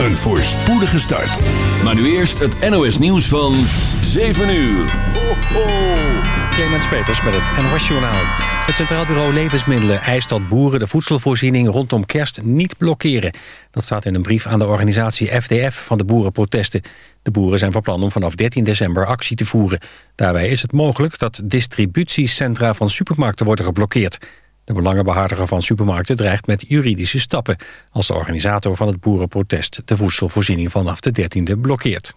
een voorspoedige start. Maar nu eerst het NOS nieuws van 7 uur. Ho, ho. Clemens Peters met het NOS Journaal. Het Centraal Bureau Levensmiddelen eist dat boeren de voedselvoorziening rondom kerst niet blokkeren. Dat staat in een brief aan de organisatie FDF van de boerenprotesten. De boeren zijn van plan om vanaf 13 december actie te voeren. Daarbij is het mogelijk dat distributiecentra van supermarkten worden geblokkeerd. De belangenbehartiger van supermarkten dreigt met juridische stappen... als de organisator van het boerenprotest de voedselvoorziening vanaf de 13e blokkeert.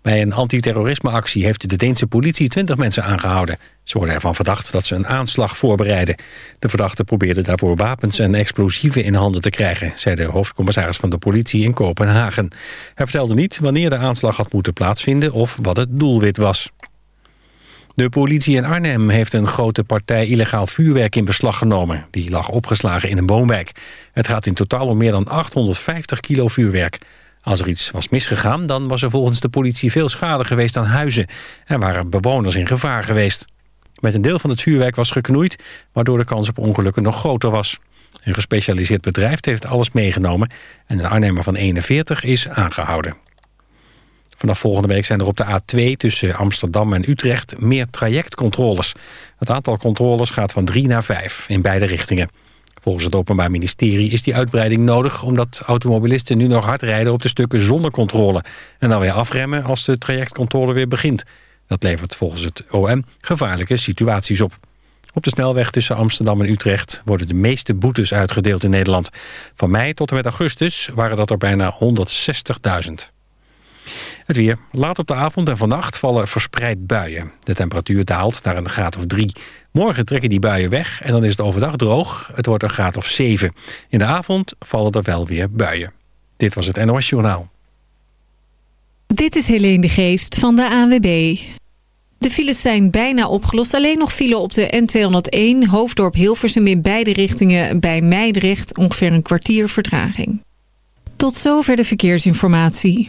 Bij een antiterrorismeactie heeft de Deense politie 20 mensen aangehouden. Ze worden ervan verdacht dat ze een aanslag voorbereiden. De verdachten probeerden daarvoor wapens en explosieven in handen te krijgen... zei de hoofdcommissaris van de politie in Kopenhagen. Hij vertelde niet wanneer de aanslag had moeten plaatsvinden... of wat het doelwit was. De politie in Arnhem heeft een grote partij illegaal vuurwerk in beslag genomen. Die lag opgeslagen in een woonwijk. Het gaat in totaal om meer dan 850 kilo vuurwerk. Als er iets was misgegaan, dan was er volgens de politie veel schade geweest aan huizen. Er waren bewoners in gevaar geweest. Met een deel van het vuurwerk was geknoeid, waardoor de kans op ongelukken nog groter was. Een gespecialiseerd bedrijf heeft alles meegenomen en een Arnhemmer van 41 is aangehouden. Vanaf volgende week zijn er op de A2 tussen Amsterdam en Utrecht meer trajectcontroles. Het aantal controles gaat van 3 naar 5 in beide richtingen. Volgens het Openbaar Ministerie is die uitbreiding nodig... omdat automobilisten nu nog hard rijden op de stukken zonder controle... en dan weer afremmen als de trajectcontrole weer begint. Dat levert volgens het OM gevaarlijke situaties op. Op de snelweg tussen Amsterdam en Utrecht worden de meeste boetes uitgedeeld in Nederland. Van mei tot en met augustus waren dat er bijna 160.000. Het weer. Laat op de avond en vannacht vallen verspreid buien. De temperatuur daalt naar een graad of drie. Morgen trekken die buien weg en dan is het overdag droog. Het wordt een graad of zeven. In de avond vallen er wel weer buien. Dit was het NOS Journaal. Dit is Helene de Geest van de ANWB. De files zijn bijna opgelost. Alleen nog file op de N201 Hoofddorp Hilversum in beide richtingen bij Meidrecht. Ongeveer een kwartier vertraging. Tot zover de verkeersinformatie.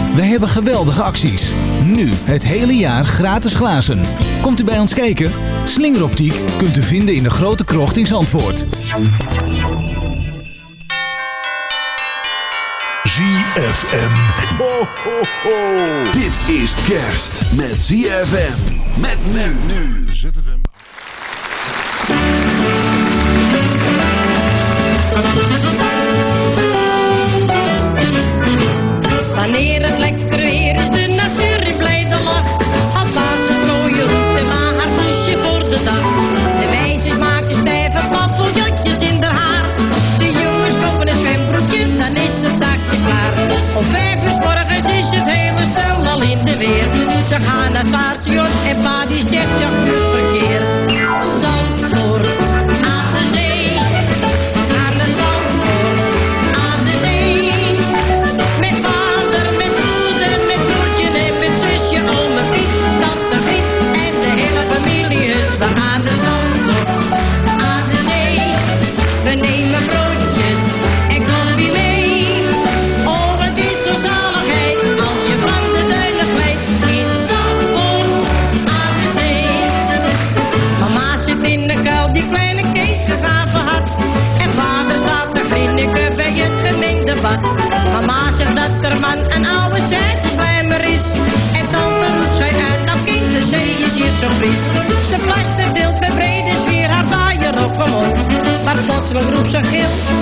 Wij hebben geweldige acties. Nu het hele jaar gratis glazen. Komt u bij ons kijken? Slingeroptiek kunt u vinden in de grote krocht in Zandvoort. ZFM. Ho, ho, ho. Dit is kerst met ZFM. Met men nu. Het lekker Ze gaan naar station en pa die zegt ja, goed verkeer. Plotseling roept ze gil,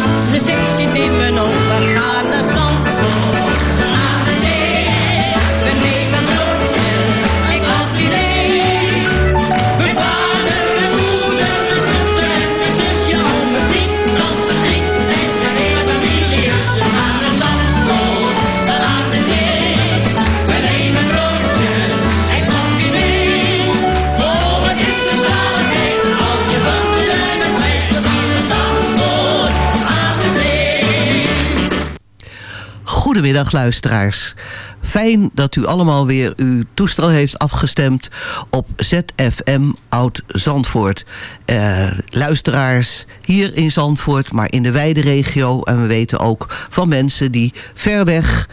Goedemiddag luisteraars. Fijn dat u allemaal weer uw toestel heeft afgestemd op ZFM Oud Zandvoort. Eh, luisteraars hier in Zandvoort, maar in de wijde regio. En we weten ook van mensen die ver weg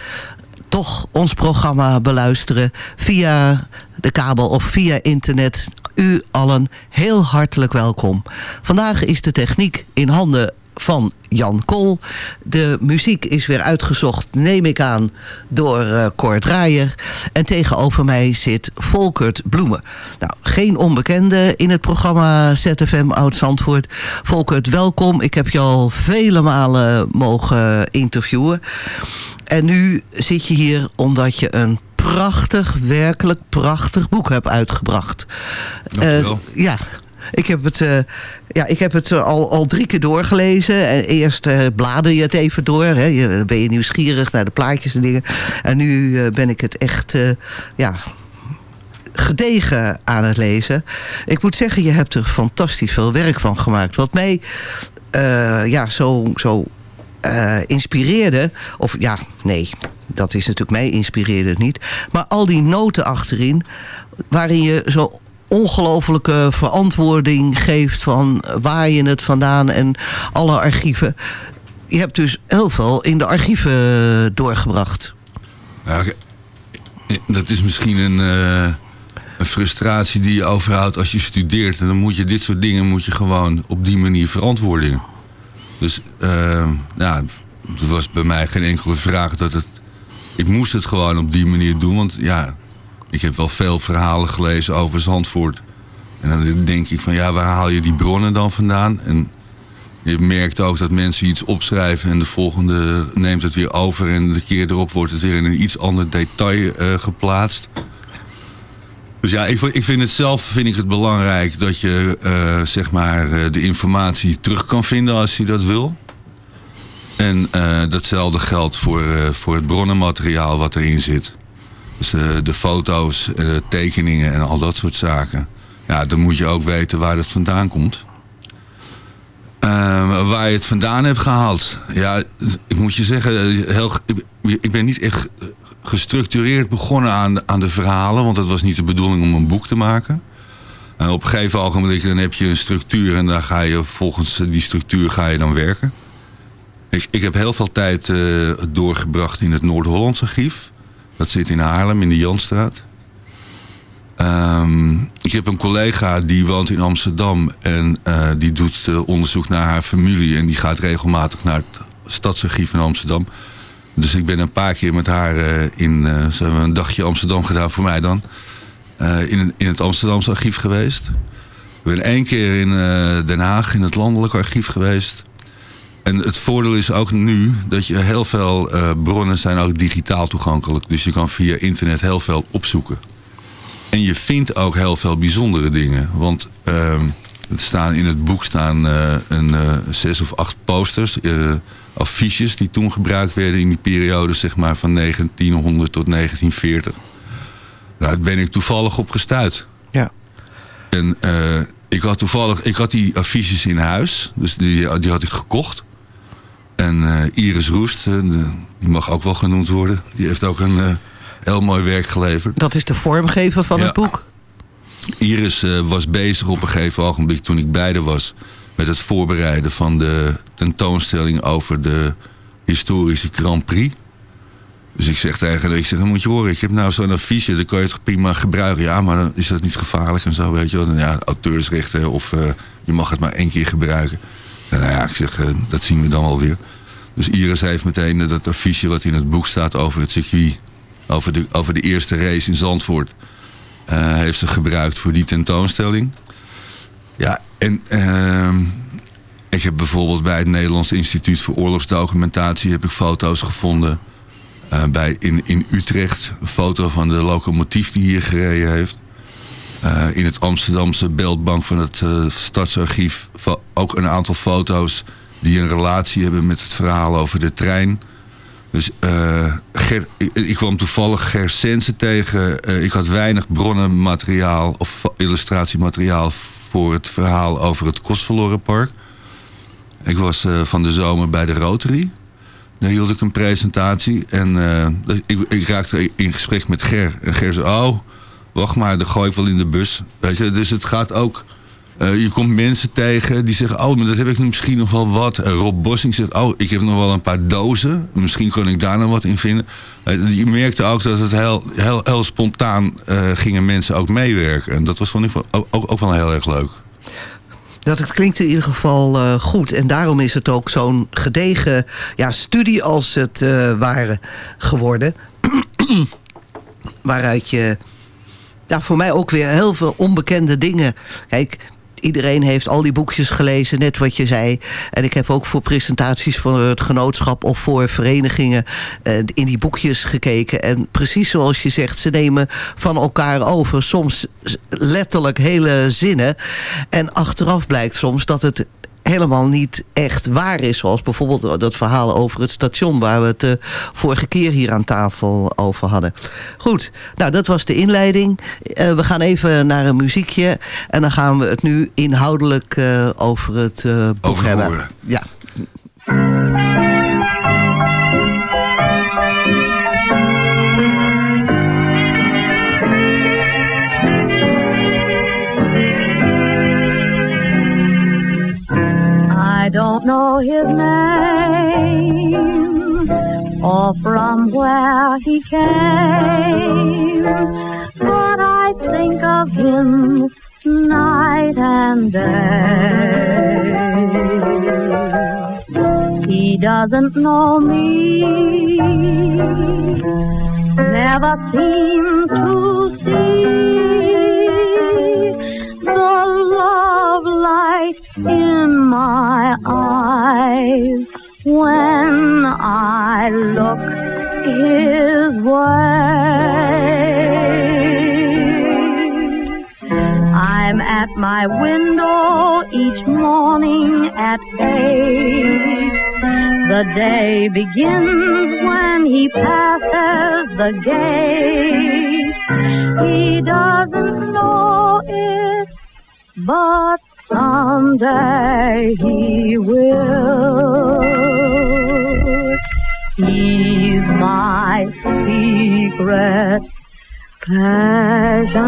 toch ons programma beluisteren via de kabel of via internet. U allen heel hartelijk welkom. Vandaag is de techniek in handen van Jan Kool. De muziek is weer uitgezocht, neem ik aan, door eh Cor Draaier. En tegenover mij zit Volkert Bloemen. Nou, geen onbekende in het programma ZFM Oud-Zandvoort. Volkert, welkom. Ik heb je al vele malen mogen interviewen. En nu zit je hier omdat je een prachtig, werkelijk prachtig boek hebt uitgebracht. Dankjewel. Eh, ja, ik heb het, eh, ja, ik heb het eh, al, al drie keer doorgelezen. En eerst eh, blader je het even door. Hè. Je, ben je nieuwsgierig naar de plaatjes en dingen. En nu ben ik het echt ja, gedegen aan het lezen. Ik moet zeggen, je hebt er fantastisch veel werk van gemaakt. Wat mij ja, zo, zo inspireerde... Of ja, nee, dat is natuurlijk mij inspireerde het niet. Maar al die noten achterin... waarin je zo ongelofelijke verantwoording geeft van waar je het vandaan en alle archieven. Je hebt dus heel veel in de archieven doorgebracht. Ja, eh, dat is misschien een, eh, een frustratie die je overhoudt als je studeert. En dan moet je dit soort dingen moet je gewoon op die manier verantwoorden. Dus eh, ja, er was bij mij geen enkele vraag dat het... Ik moest het gewoon op die manier doen. Want ja, ik heb wel veel verhalen gelezen over Zandvoort. En dan denk ik van ja, waar haal je die bronnen dan vandaan? En je merkt ook dat mensen iets opschrijven en de volgende neemt het weer over. En de keer erop wordt het weer in een iets ander detail eh, geplaatst. Dus ja, ik, ik vind het zelf vind ik het belangrijk dat je eh, zeg maar eh, de informatie terug kan vinden als je dat wil. En datzelfde geldt voor, voor het bronnenmateriaal wat erin zit. Dus eh, de foto's, eh, tekeningen en al dat soort zaken. Ja, dan moet je ook weten waar het vandaan komt. Eh, waar je het vandaan hebt gehaald. Ja, ik moet je zeggen, eh, heel, ik, ben niet echt gestructureerd begonnen aan, aan de verhalen. Want het was niet de bedoeling om een boek te maken. En op een gegeven ogenblik dan heb je een structuur en dan ga je volgens die structuur ga je dan werken. Ik, ik heb heel veel tijd doorgebracht in het Noord-Hollands archief. Dat zit in Haarlem, in de Janstraat. Ehm, ik heb een collega die woont in Amsterdam en eh, die doet eh, onderzoek naar haar familie. En die gaat regelmatig naar het stadsarchief in Amsterdam. Dus ik ben een paar keer met haar eh, in, ze hebben een dagje Amsterdam gedaan voor mij dan. in, in het Amsterdamse archief geweest. Ik ben één keer in Den Haag in het landelijk archief geweest. En het voordeel is ook nu dat je heel veel eh, bronnen zijn ook digitaal toegankelijk. Dus je kan via internet heel veel opzoeken. En je vindt ook heel veel bijzondere dingen. Want er staan in het boek staan eh, een eh, zes of acht posters, affiches die toen gebruikt werden in die periode zeg maar van 1900 tot 1940. Nou, daar ben ik toevallig op gestuurd. Ja. En ik had toevallig, ik had die affiches in huis. Dus die, die had ik gekocht. En eh, Iris Roest, eh, die mag ook wel genoemd worden. Die heeft ook een eh, heel mooi werk geleverd. Dat is de vormgever van Ja. het boek. Iris was bezig op een gegeven ogenblik toen ik haar was... met het voorbereiden van de tentoonstelling over de historische Grand Prix. Dus ik zeg tegen haar, ik zeg, dan moet je horen, ik heb nou zo'n affiche, dan kan je het toch prima gebruiken. Ja, maar dan is dat niet gevaarlijk en zo, weet je wel. Ja, auteursrechten of je mag het maar één keer gebruiken. En nou ja, ik zeg, eh, dat zien we dan wel weer. Dus Iris heeft meteen eh, dat affiche wat in het boek staat over het circuit... over de, over de eerste race in Zandvoort... eh, heeft ze gebruikt voor die tentoonstelling. Ja, en ehm, ik heb bijvoorbeeld bij het Nederlands Instituut voor Oorlogsdocumentatie... heb ik foto's gevonden eh, bij, in, in Utrecht. Een foto van de locomotief die hier gereden heeft. Eh, in het Amsterdamse beeldbank van het eh, Stadsarchief... ook een aantal foto's die een relatie hebben met het verhaal over de trein... Dus Ger, ik, kwam toevallig Ger Sensen tegen. Ik had weinig bronnenmateriaal of illustratiemateriaal voor het verhaal over het Kostverlorenpark. Ik was van de zomer bij de Rotary. Daar hield ik een presentatie. En ik, ik raakte in gesprek met Ger. En Ger zei, oh, wacht maar, dat gooi wel in de bus. Weet je, dus het gaat ook... eh, je komt mensen tegen die zeggen, oh, maar dat heb ik misschien nog wel wat. Rob Bossing zegt, oh, ik heb nog wel een paar dozen. Misschien kan ik daar nog wat in vinden. Eh, je merkte ook dat het heel, heel, heel spontaan eh, gingen mensen ook meewerken. En dat was vond ik ook, ook, ook wel heel erg leuk. Dat het klinkt in ieder geval goed. En daarom is het ook zo'n gedegen ja, studie als het eh ware geworden. Waaruit je ja, voor mij ook weer heel veel onbekende dingen... Kijk, iedereen heeft al die boekjes gelezen, net wat je zei. En ik heb ook voor presentaties van het genootschap... of voor verenigingen eh, in die boekjes gekeken. En precies zoals je zegt, ze nemen van elkaar over. Soms letterlijk hele zinnen. En achteraf blijkt soms dat het helemaal niet echt waar is. Zoals bijvoorbeeld dat verhaal over het station... waar we het de vorige keer hier aan tafel over hadden. Goed, nou dat was de inleiding. Eh, we gaan even naar een muziekje. En dan gaan we het nu inhoudelijk eh, over het eh, boek Over hebben. horen. Ja. Don't know his name or from where he came, but I think of him night and day. He doesn't know me, never seems to see the love light in my eyes when I look his way. I'm at my window each morning at eight. The day begins when he passes the gate. He doesn't know it, but someday he will. He's my secret passion.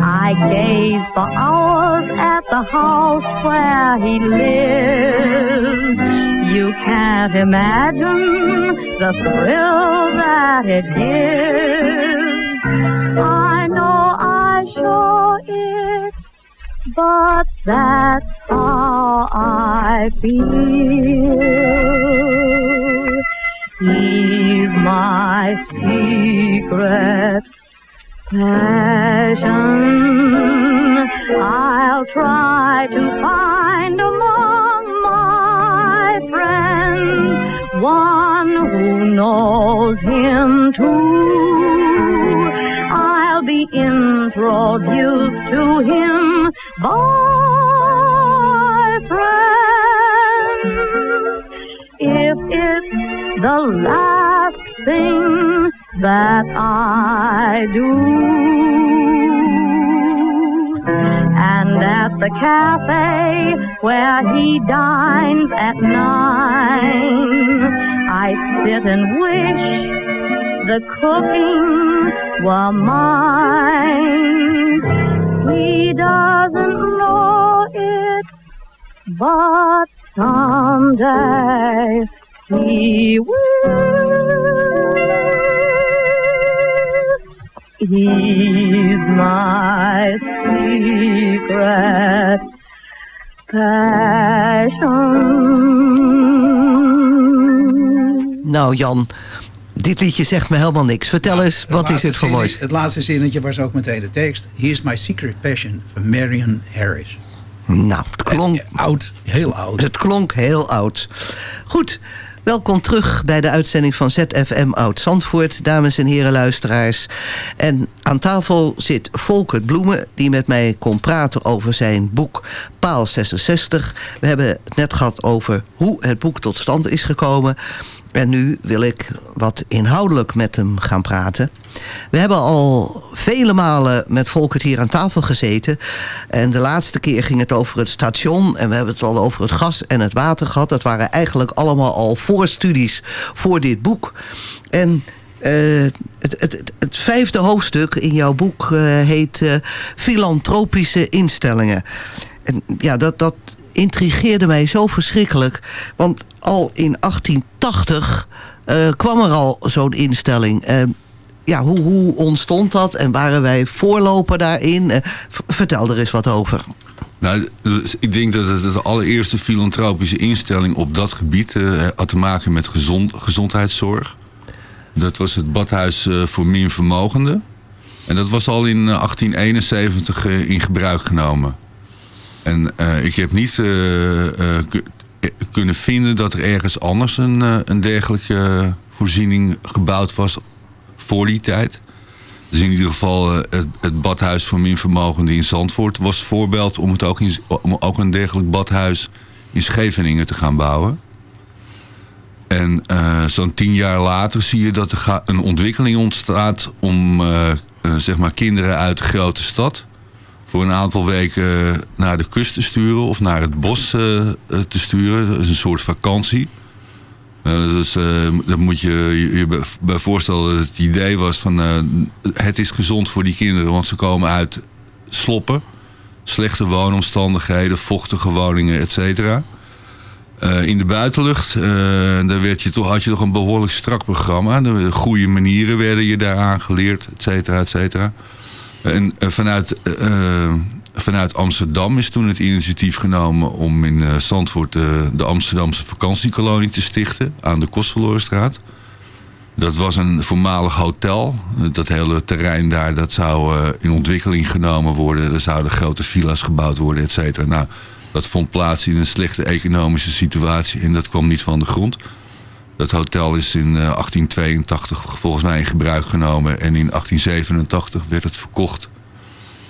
I gaze for hours at the house where he lives. You can't imagine the thrill that it gives. I I it, but that's how I feel. He's my secret passion. I'll try to find among my friends one who knows him too. Introduced to him by friends. If it's the last thing that I do. And at the cafe where he dines at nine, I sit and wish the cooking were mine. He doesn't know it, but someday he will. He's my secret passion. Nou Jan, dit liedje zegt me helemaal niks. Vertel eens, wat is het voor moois? Het laatste zinnetje was ook meteen de tekst. Here's my secret passion van Marion Harris. Nou, het klonk... oud, heel oud. Het klonk heel oud. Goed, welkom terug bij de uitzending van ZFM Oud Zandvoort, dames en heren luisteraars. En aan tafel zit Volkert Bloemen, die met mij kon praten over zijn boek Paal 66. We hebben het net gehad over hoe het boek tot stand is gekomen. En nu wil ik wat inhoudelijk met hem gaan praten. We hebben al vele malen met Volkert hier aan tafel gezeten. En de laatste keer ging het over het station. En we hebben het al over het gas en het water gehad. Dat waren eigenlijk allemaal al voorstudies voor dit boek. En eh, het, het, het, vijfde hoofdstuk in jouw boek eh, heet eh, Filantropische instellingen. En ja, dat, dat intrigeerde mij zo verschrikkelijk. Want al in 1880 eh, kwam er al zo'n instelling. Ja, hoe, hoe ontstond dat en waren wij voorloper daarin? Eh, vertel er eens wat over. Nou, ik denk dat het de allereerste filantropische instelling op dat gebied eh, had te maken met gezond, gezondheidszorg. Dat was het badhuis voor minvermogenden. En dat was al in eh, 1871 eh, in gebruik genomen. En eh, ik heb niet eh, eh, ku- kunnen vinden dat er ergens anders een, een dergelijke voorziening gebouwd was voor die tijd. Dus in ieder geval het, het badhuis voor minvermogenden in Zandvoort was voorbeeld om, het ook, in, om ook een dergelijk badhuis in Scheveningen te gaan bouwen. En zo'n tien jaar later zie je dat er een ontwikkeling ontstaat om zeg maar kinderen uit de grote stad voor een aantal weken naar de kust te sturen of naar het bos eh, eh, te sturen. Dat is een soort vakantie. Eh, dus eh, moet je je bij- voorstellen dat het idee was van eh, het is gezond voor die kinderen, want ze komen uit sloppen, slechte woonomstandigheden, vochtige woningen, et cetera. Eh, in de buitenlucht, eh, daar werd je toch, had je toch een behoorlijk strak programma. De goede manieren werden je daar aangeleerd, et cetera, et cetera. En eh, vanuit, eh, vanuit Amsterdam is toen het initiatief genomen om in eh, Zandvoort eh, de Amsterdamse vakantiekolonie te stichten aan de Kostverlorenstraat. Dat was een voormalig hotel. Dat hele terrein daar dat zou eh, in ontwikkeling genomen worden. Er zouden grote villa's gebouwd worden, et cetera. Nou, dat vond plaats in een slechte economische situatie en dat kwam niet van de grond. Dat hotel is in eh, 1882 volgens mij in gebruik genomen en in 1887 werd het verkocht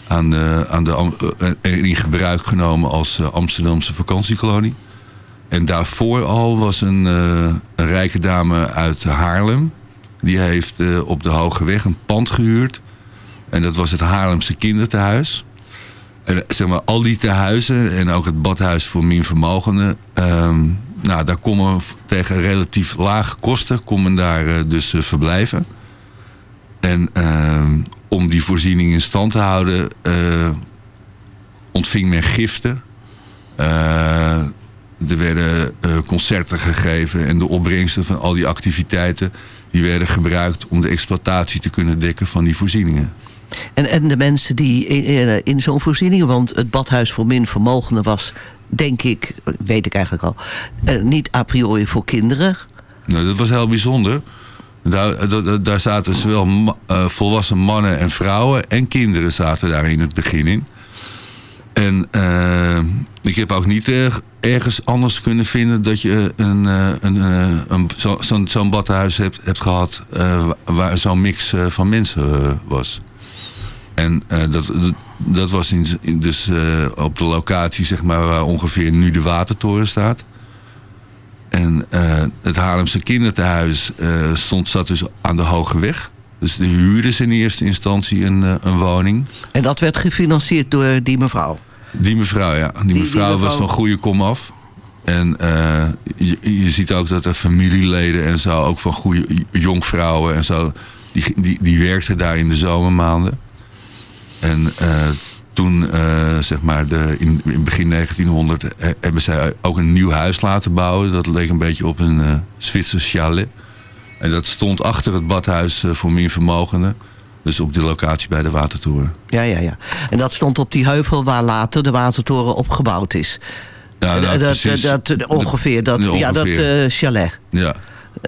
aan de, aan de, eh, en in gebruik genomen als eh, Amsterdamse vakantiekolonie. En daarvoor al was een, eh, rijke dame uit Haarlem. Die heeft eh, op de Hoge Weg een pand gehuurd. En dat was het Haarlemse kindertehuis. En eh, zeg maar, al die tehuizen en ook het badhuis voor minvermogenden... ehm nou, daar kon men v- tegen relatief lage kosten kon men daar eh, dus eh, verblijven. En ehm, om die voorziening in stand te houden... eh, ontving men giften. Er werden concerten gegeven en de opbrengsten van al die activiteiten... die werden gebruikt om de exploitatie te kunnen dekken van die voorzieningen. En, en de mensen die in, in, in zo'n voorziening... want het badhuis voor minvermogenden was, denk ik, weet ik eigenlijk al... eh, niet a priori voor kinderen. Nou, dat was heel bijzonder. Daar, daar, daar zaten zowel eh, volwassen mannen en vrouwen en kinderen zaten daar in het begin in. En eh, ik heb ook niet ergens anders kunnen vinden dat je een, een, een, zo- zo'n zo'n badhuis hebt, hebt gehad eh, wa- waar zo'n mix van mensen was. En eh, dat, dat, was in, dus eh, op de locatie zeg maar, waar ongeveer nu de watertoren staat. En eh, het Haarlemse kinderthuis stond, zat dus aan de Hoge Weg. Dus de huurden ze in eerste instantie een, een woning. En dat werd gefinancierd door die mevrouw? Die mevrouw, ja. Die, die mevrouw, was mevrouw- van goede kom af. En je, je ziet ook dat er familieleden en zo, ook van goede jonkvrouwen en zo, die, die, die werkten daar in de zomermaanden. En eh, toen, eh, zeg maar, de, in, in begin 1900 eh, hebben zij ook een nieuw huis laten bouwen. Dat leek een beetje op een eh Zwitsers chalet. En dat stond achter het badhuis voor minvermogenden. Dus op de locatie bij de Watertoren. Ja, ja, ja. En dat stond op die heuvel waar later de watertoren opgebouwd is. Ja, nou, dat, precies. dat, dat- ongeveer, dat, Ja, ja, dat chalet. Ja.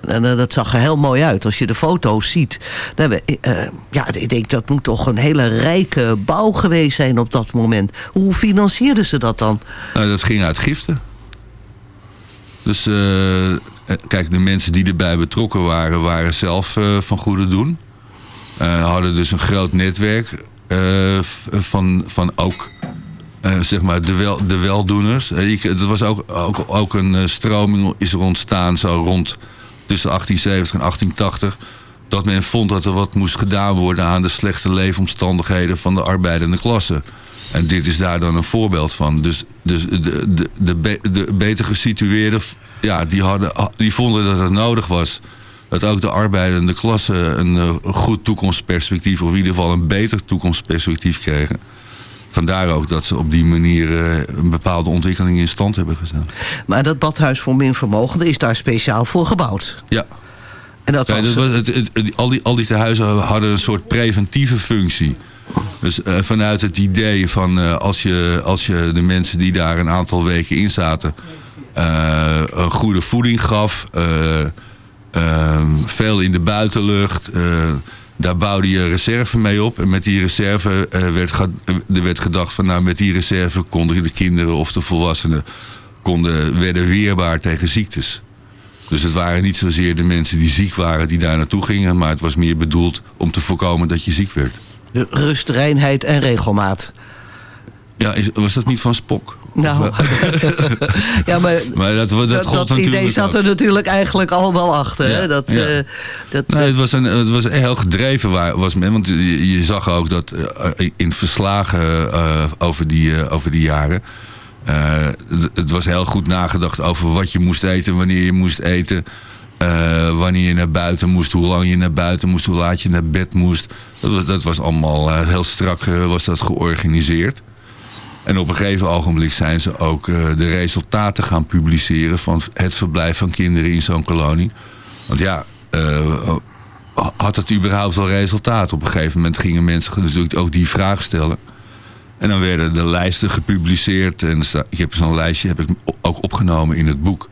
En eh, dat zag er heel mooi uit. Als je de foto's ziet. We, eh, ja, ik denk dat moet toch een hele rijke bouw geweest zijn op dat moment. Hoe financierden ze dat dan? Nou, dat ging uit giften. Dus eh, eh, kijk, de mensen die erbij betrokken waren, waren zelf eh, van goede doen. Eh, hadden dus een groot netwerk eh, van, van ook eh, zeg maar de, wel, de weldoeners. Eh, ik- Er was ook, ook, ook een eh, stroming is er ontstaan zo rond tussen 1870 en 1880 dat men vond dat er wat moest gedaan worden aan de slechte leefomstandigheden van de arbeidende klasse. En dit is daar dan een voorbeeld van. Dus, dus de, de, de, de beter gesitueerden, ja, die, hadden, die vonden dat het nodig was. Dat ook de arbeidende klasse een, eh, een goed toekomstperspectief, of in ieder geval een beter toekomstperspectief kregen. Vandaar ook dat ze op die manier eh, een bepaalde ontwikkeling in stand hebben gezet. Maar dat badhuis voor minvermogenden is daar speciaal voor gebouwd. Ja. En dat Ja, was, dat was het, het- het- al, die, al die tehuizen hadden een soort preventieve functie. Dus eh, vanuit het idee van eh, als, je, als je de mensen die daar een aantal weken in zaten... een goede voeding gaf, eh, ehm, veel in de buitenlucht... eh, daar bouwde je reserve mee op. En met die reserve eh, werd, er werd gedacht van... nou, met die reserve konden de kinderen of de volwassenen... Konden, werden weerbaar tegen ziektes. Dus het waren niet zozeer de mensen die ziek waren die daar naartoe gingen... maar het was meer bedoeld om te voorkomen dat je ziek werd. de rust, reinheid en regelmaat. Ja, is, was dat niet van Spok? Nou, ja, maar, Maar dat, dat, dat, idee zat ook. er natuurlijk eigenlijk al wel achter. Hè? Dat, ja. eh, dat, Nee, het was, een, het was heel gedreven waar, was men. Want je, je zag ook dat eh, in verslagen eh, over, die, over die jaren... het- was heel goed nagedacht over wat je moest eten, wanneer je moest eten... wanneer je naar buiten moest, hoe lang je naar buiten moest, hoe laat je naar bed moest. Dat was, dat was allemaal heel strak was dat georganiseerd. En op een gegeven ogenblik zijn ze ook eh, de resultaten gaan publiceren... van het verblijf van kinderen in zo'n kolonie. Want ja, eh, had het überhaupt wel resultaat? Op een gegeven moment gingen mensen natuurlijk ook die vraag stellen. En dan werden de lijsten gepubliceerd. En ik heb zo'n lijstje heb ik ook opgenomen in het boek.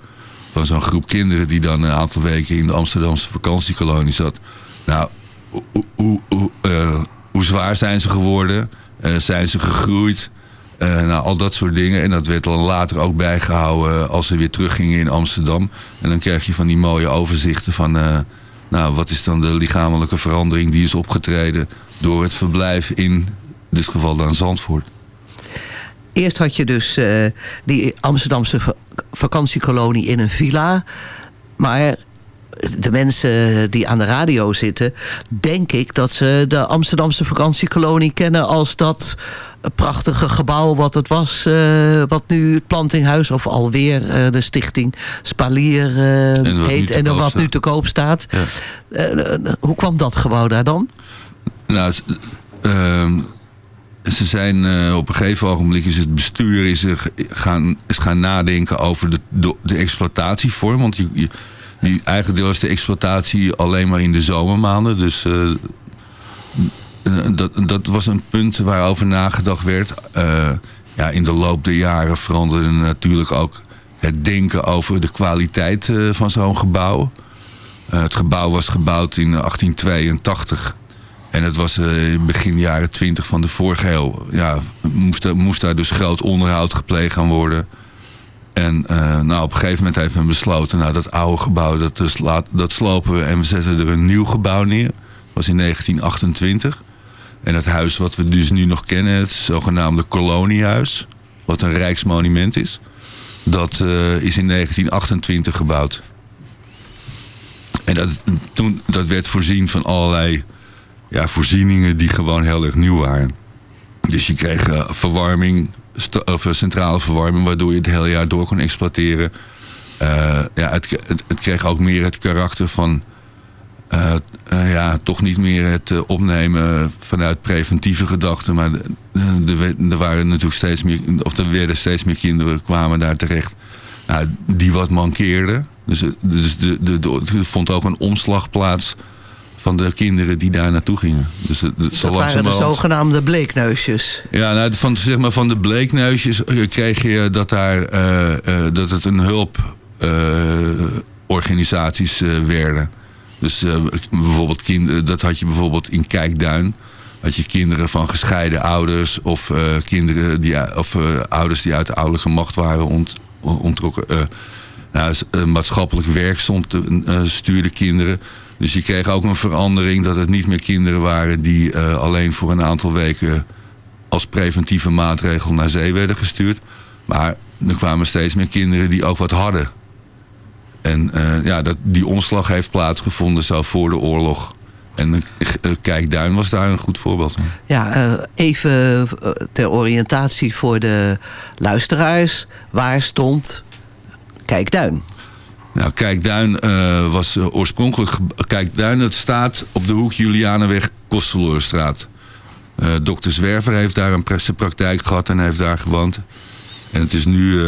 Van zo'n groep kinderen die dan een aantal weken in de Amsterdamse vakantiekolonie zat. Nou, hoe, hoe, hoe, eh, hoe zwaar zijn ze geworden? Eh, zijn ze gegroeid? Eh, nou, al dat soort dingen. En dat werd dan later ook bijgehouden als ze weer teruggingen in Amsterdam. En dan krijg je van die mooie overzichten van... eh, nou, wat is dan de lichamelijke verandering die is opgetreden... door het verblijf in, dit geval dan Zandvoort. Eerst had je dus eh, die Amsterdamse va- vakantiekolonie in een villa. Maar de mensen die aan de radio zitten... denk ik dat ze de Amsterdamse vakantiekolonie kennen... als dat prachtige gebouw wat het was... eh, wat nu het Plantinghuis of alweer eh, de stichting Spalier eh, En wat nu heet... en wat staat. nu te koop staat. Ja. Eh, eh, hoe kwam dat gebouw daar dan? Nou, s- ehm, ze zijn eh, op een gegeven ogenblik is het bestuur is gaan, is gaan nadenken over de, de, de exploitatievorm. Want je, je, die, eigenlijk was de exploitatie alleen maar in de zomermaanden. Dus eh, eh, dat, dat was een punt waarover nagedacht werd. Eh, ja, in de loop der jaren veranderde natuurlijk ook het denken over de kwaliteit van zo'n gebouw. Het gebouw was gebouwd in 1882. En het was in begin jaren 20 van de vorige eeuw. Ja, moest, moest daar dus groot onderhoud gepleegd gaan worden. En eh, nou, op een gegeven moment heeft men besloten... nou, dat oude gebouw, dat, dus laat, dat slopen we... en we zetten er een nieuw gebouw neer. Dat was in 1928. En het huis wat we dus nu nog kennen... het zogenaamde koloniehuis... wat een rijksmonument is... Dat eh, is in 1928 gebouwd. En dat, toen, dat werd voorzien van allerlei ja, voorzieningen die gewoon heel erg nieuw waren. Dus je kreeg eh, verwarming, of eh, centrale verwarming, waardoor je het hele jaar door kon exploiteren. Eh, ja, het, het, kreeg ook meer het karakter van eh, ja, toch niet meer het opnemen vanuit preventieve gedachten. Maar er waren natuurlijk steeds meer, of er werden steeds meer kinderen kwamen daar terecht. Nou, die wat mankeerden. Dus, dus de, de, vond ook een omslag plaats van de kinderen die daar naartoe gingen. Dus het, het, zo Dat waren de zogenaamde bleekneusjes. ja, nou, van, zeg maar, van de bleekneusjes eh, kreeg je dat, daar, eh, eh, dat het een hulporganisaties werden. Dus eh, bijvoorbeeld kinderen, dat had je bijvoorbeeld in Kijkduin. Had je kinderen van gescheiden ouders of, eh, kinderen die, of eh, ouders die uit de ouderlijke macht waren ont, ontrokken. eh, nou, eh, maatschappelijk werk stond, eh, stuurde kinderen. Dus je kreeg ook een verandering dat het niet meer kinderen waren die eh, alleen voor een aantal weken als preventieve maatregel naar zee werden gestuurd. Maar er kwamen steeds meer kinderen die ook wat hadden. En eh, ja, dat, die omslag heeft plaatsgevonden zo voor de oorlog. En eh, Kijkduin was daar een goed voorbeeld van. Ja, even ter oriëntatie voor de luisteraars. Waar stond Kijkduin? Nou, Kijkduin eh, was eh, oorspronkelijk... Kijkduin, het staat op de hoek Julianenweg, Kosteloorstraat. Eh Dokter Zwerver heeft daar een praktijk gehad en heeft daar gewoond. En het is nu,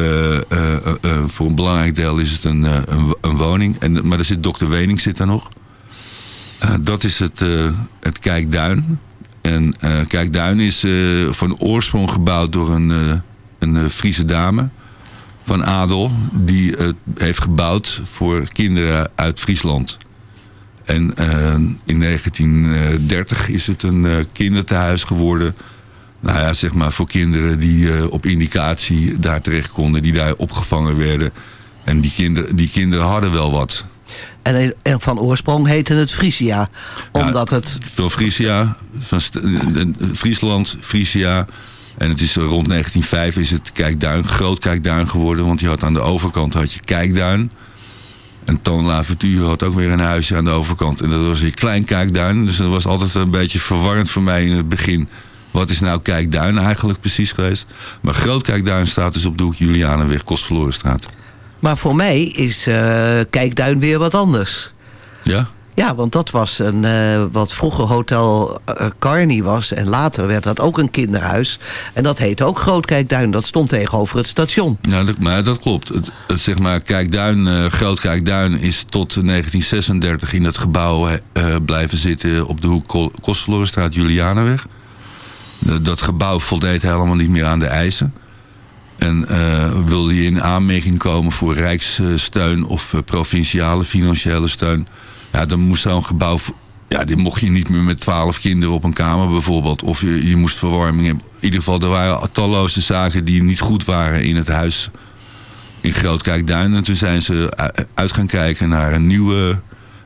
voor een belangrijk deel is het een, een, een woning. En, maar er zit dokter Wening zit daar nog. Dat is het, het Kijkduin. En Kijkduin is van oorsprong gebouwd door een, een Friese dame van Adel. Die het heeft gebouwd voor kinderen uit Friesland. En eh, in 1930 is het een eh, kinderthuis geworden. Nou ja, zeg maar voor kinderen die eh, op indicatie daar terecht konden. Die daar opgevangen werden. En die, kinder, die kinderen hadden wel wat. En, en van oorsprong heette het Frisia. Omdat het... Van Frisia, van Friesland, Frisia. En het is rond 1905 is het Kijkduin, Groot Kijkduin geworden. Want je had aan de overkant had je Kijkduin. En Toon had ook weer een huisje aan de overkant. En dat was weer Klein Kijkduin. Dus dat was altijd een beetje verwarrend voor mij in het begin. Wat is nou Kijkduin eigenlijk precies geweest? Maar Groot Kijkduin staat dus op de hoek Julianenweg, Kostverlorenstraat. Maar voor mij is eh, Kijkduin weer wat anders. Ja? Ja, want dat was een, eh, wat vroeger Hotel eh, Carney was. En later werd dat ook een kinderhuis. En dat heette ook Groot Kijkduin. Dat stond tegenover het station. Ja, dat, maar dat klopt. Het, het, zeg maar, Kijkduin, eh, Groot Kijkduin is tot 1936 in dat gebouw eh, blijven zitten op de hoek Ko- Kostelorenstraat Julianenweg. Eh, dat gebouw voldeed helemaal niet meer aan de eisen. En eh, wilde je in aanmerking komen voor rijkssteun of eh, provinciale financiële steun. Ja, dan moest zo'n gebouw... Ja, die mocht je niet meer met twaalf kinderen op een kamer bijvoorbeeld. Of je, je moest verwarming hebben. In ieder geval, er waren talloze zaken die niet goed waren in het huis in Grootkijkduin. En toen zijn ze uit gaan kijken naar een, nieuwe,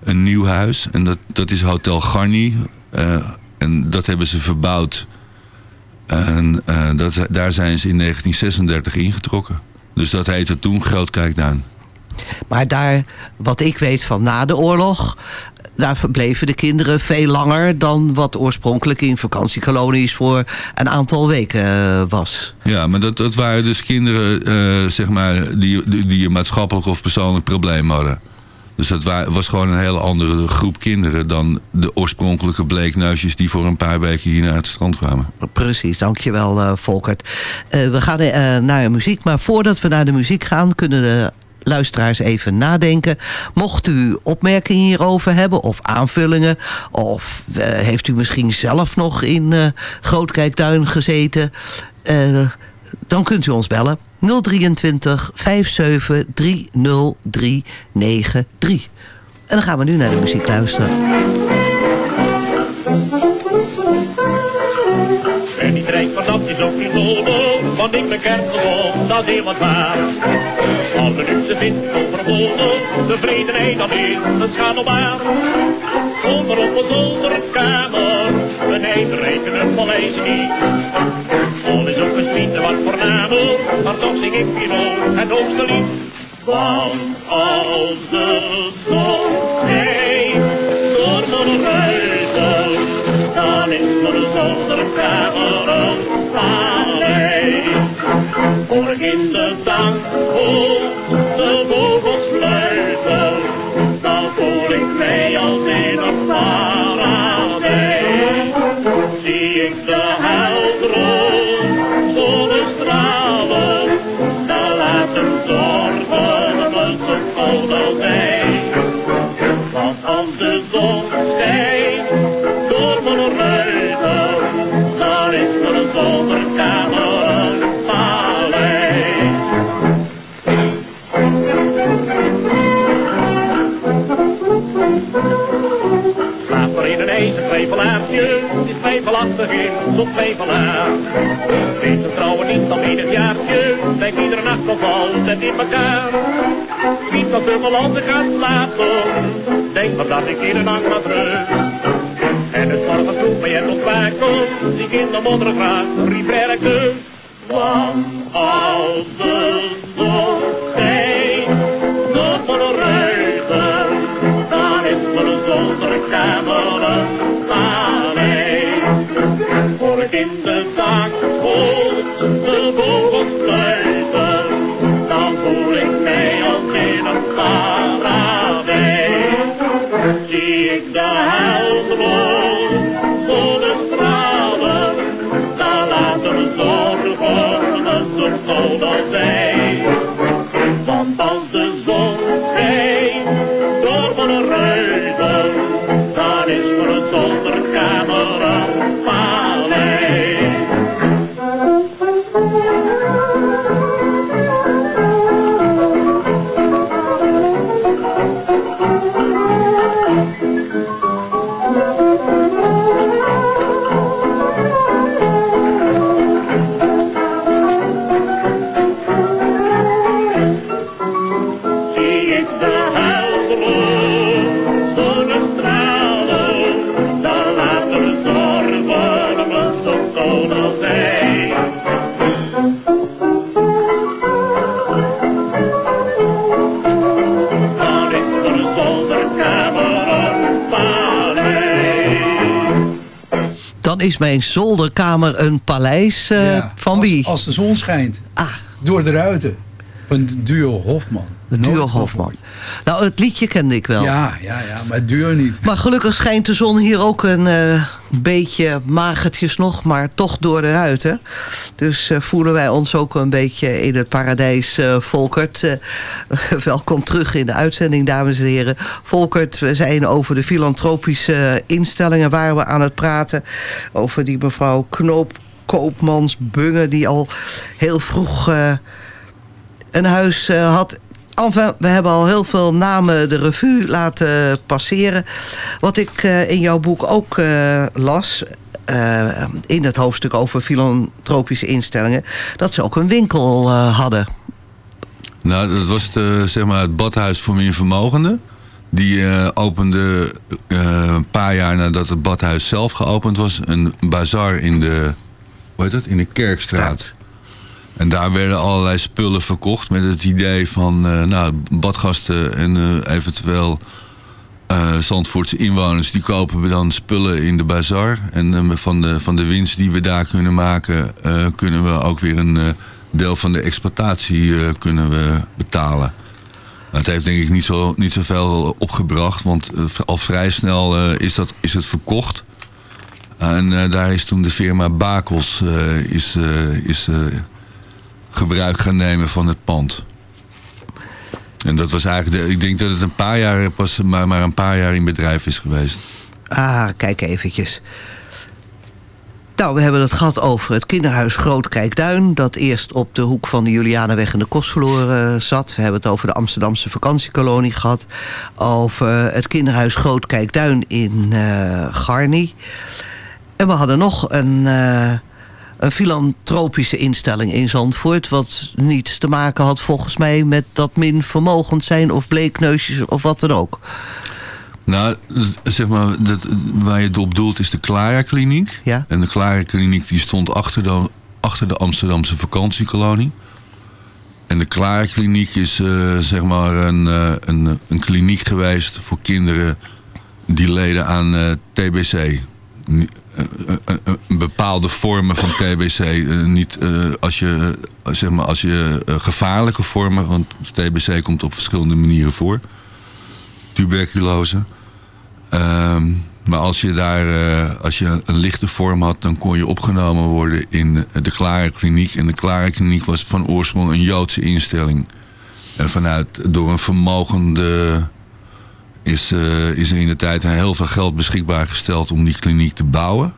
een nieuw huis. En dat, dat is Hotel Garni. Eh, en dat hebben ze verbouwd. En eh, dat, daar zijn ze in 1936 ingetrokken. Dus dat heette toen Grootkijkduin. Maar daar, wat ik weet van na de oorlog... daar verbleven de kinderen veel langer... dan wat oorspronkelijk in vakantiekolonies voor een aantal weken eh, was. Ja, maar dat, dat waren dus kinderen eh, zeg maar, die, die, die een maatschappelijk of persoonlijk probleem hadden. Dus dat wa- was gewoon een hele andere groep kinderen dan de oorspronkelijke bleekneusjes die voor een paar weken hier naar het strand kwamen. Precies, dankjewel uh, Volkert. Uh, we gaan uh, naar muziek, maar voordat we naar de muziek gaan... kunnen de luisteraars even nadenken. Mocht u opmerkingen hierover hebben of aanvullingen... of uh, heeft u misschien zelf nog in uh, Grootkijkduin gezeten... Uh, dan kunt u ons bellen. 023 57 30393. En dan gaan we nu naar de muziek luisteren. En niet rijk, maar dat is nodig, want ik ben kerstgeboom, dat is heel wat waar. Alle luxe vind ik overbodig, tevredenheid dat is een schadelbaar. Onder op een zolderkamer, beneden rekenen een paleis niet. Al is ook een wat voornamer, maar toch zing ik hier het hoogste Want als de zon schijnt door mijn ruiten, dan is in de dag hoort de fluiten, dan voel ik mij als in een paradijs. Zie ik de heldere zonnestralen, dan laten zorgen me zo koud als zijn. Twijfelaartje, die twijfelachtig in zo'n twijfelaar. Weet de vrouwen niet al ieder jaartje, denk iedere nacht nog altijd in elkaar. Wie van veel landen gaat slapen, denk maar dat ik iedere nacht naar rust. En het morgen vroeg bij het ontwaken, de modder graag rivière Want me zo koud is mijn zolderkamer een paleis eh, Ja, van als- wie? Als de zon schijnt. Ah. Door de ruiten. Van het duo Hofman. De duo Hofman. Nou, het liedje kende ik wel. Ja, ja, ja, maar het duo niet. Maar gelukkig schijnt de zon hier ook een eh, beetje magertjes nog, maar toch door de ruiten. Dus eh, voelen wij ons ook een beetje in het paradijs, eh, Volkert. Eh, welkom terug in de uitzending, dames en heren. Volkert, we zijn over de filantropische instellingen waar we aan het praten. Over die mevrouw Knoop Koopmans Bungen, die al heel vroeg een huis had. Enfin, we hebben al heel veel namen de revue laten passeren. Wat ik in jouw boek ook las... eh, in het hoofdstuk over filantropische instellingen... dat ze ook een winkel eh, hadden. Nou, dat was de, zeg maar het badhuis voor minvermogenden. Die eh, opende eh, een paar jaar nadat het badhuis zelf geopend was... een bazaar in de, hoe heet dat? In de Kerkstraat. En daar werden allerlei spullen verkocht met het idee van... eh, nou, badgasten en eh, eventueel eh Zandvoortse inwoners... die kopen we dan spullen in de bazaar. En eh, van, de, van de winst die we daar kunnen maken... eh, kunnen we ook weer een deel van de exploitatie kunnen we betalen. Het heeft denk ik niet, zo, niet zoveel opgebracht... want al vrij snel is, dat, is het verkocht... En daar is toen de firma Bakels is, is, gebruik gaan nemen van het pand. En dat was eigenlijk, ik denk dat het een paar jaar pas, maar, maar een paar jaar in bedrijf is geweest. Ah, kijk eventjes. Nou, we hebben het gehad over het kinderhuis Groot Kijkduin... dat eerst op de hoek van de Julianenweg en de Kostverloor eh, zat. We hebben het over de Amsterdamse vakantiekolonie gehad. Over het kinderhuis Groot Kijkduin in eh Garni. En we hadden nog een, eh, een filantropische instelling in Zandvoort... wat niets te maken had volgens mij met dat min vermogend zijn... of bleekneusjes of wat dan ook. Nou, zeg maar, dat, waar je het op doelt is de Clara Kliniek. Ja. En de Clara Kliniek die stond achter de, achter de Amsterdamse vakantiekolonie. En de Klaarkliniek is eh, zeg maar een, eh, een, een kliniek geweest voor kinderen die leden aan eh, TBC. Eh, eh, eh, bepaalde vormen van TBC. niet als je, zeg maar, als je gevaarlijke vormen, want TBC komt op verschillende manieren voor. Tuberculose. Ehm, maar als je daar als je een lichte vorm had, dan kon je opgenomen worden in de Klare Kliniek. En de Klare Kliniek was van oorsprong een Joodse instelling. En vanuit, door een vermogende is, eh, is er in de tijd heel veel geld beschikbaar gesteld om die kliniek te bouwen.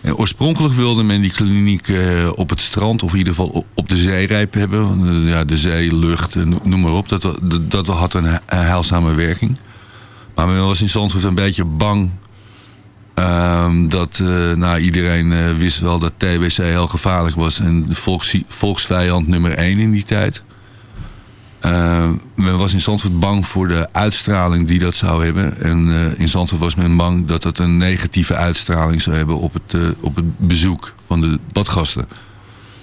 En oorspronkelijk wilde men die kliniek eh, op het strand, of in ieder geval op- de zeerijp hebben. Eh, ja, de zee, lucht, no- noem maar op. Dat, dat, had een, he- een heilzame werking. Maar men was in Zandvoort een beetje bang ehm, dat eh, nou, iedereen wist wel dat TBC heel gevaarlijk was. En volks, volksvijand nummer één in die tijd. Eh, men was in Zandvoort bang voor de uitstraling die dat zou hebben. En eh, in Zandvoort was men bang dat dat een negatieve uitstraling zou hebben op het, eh, op het bezoek van de badgasten.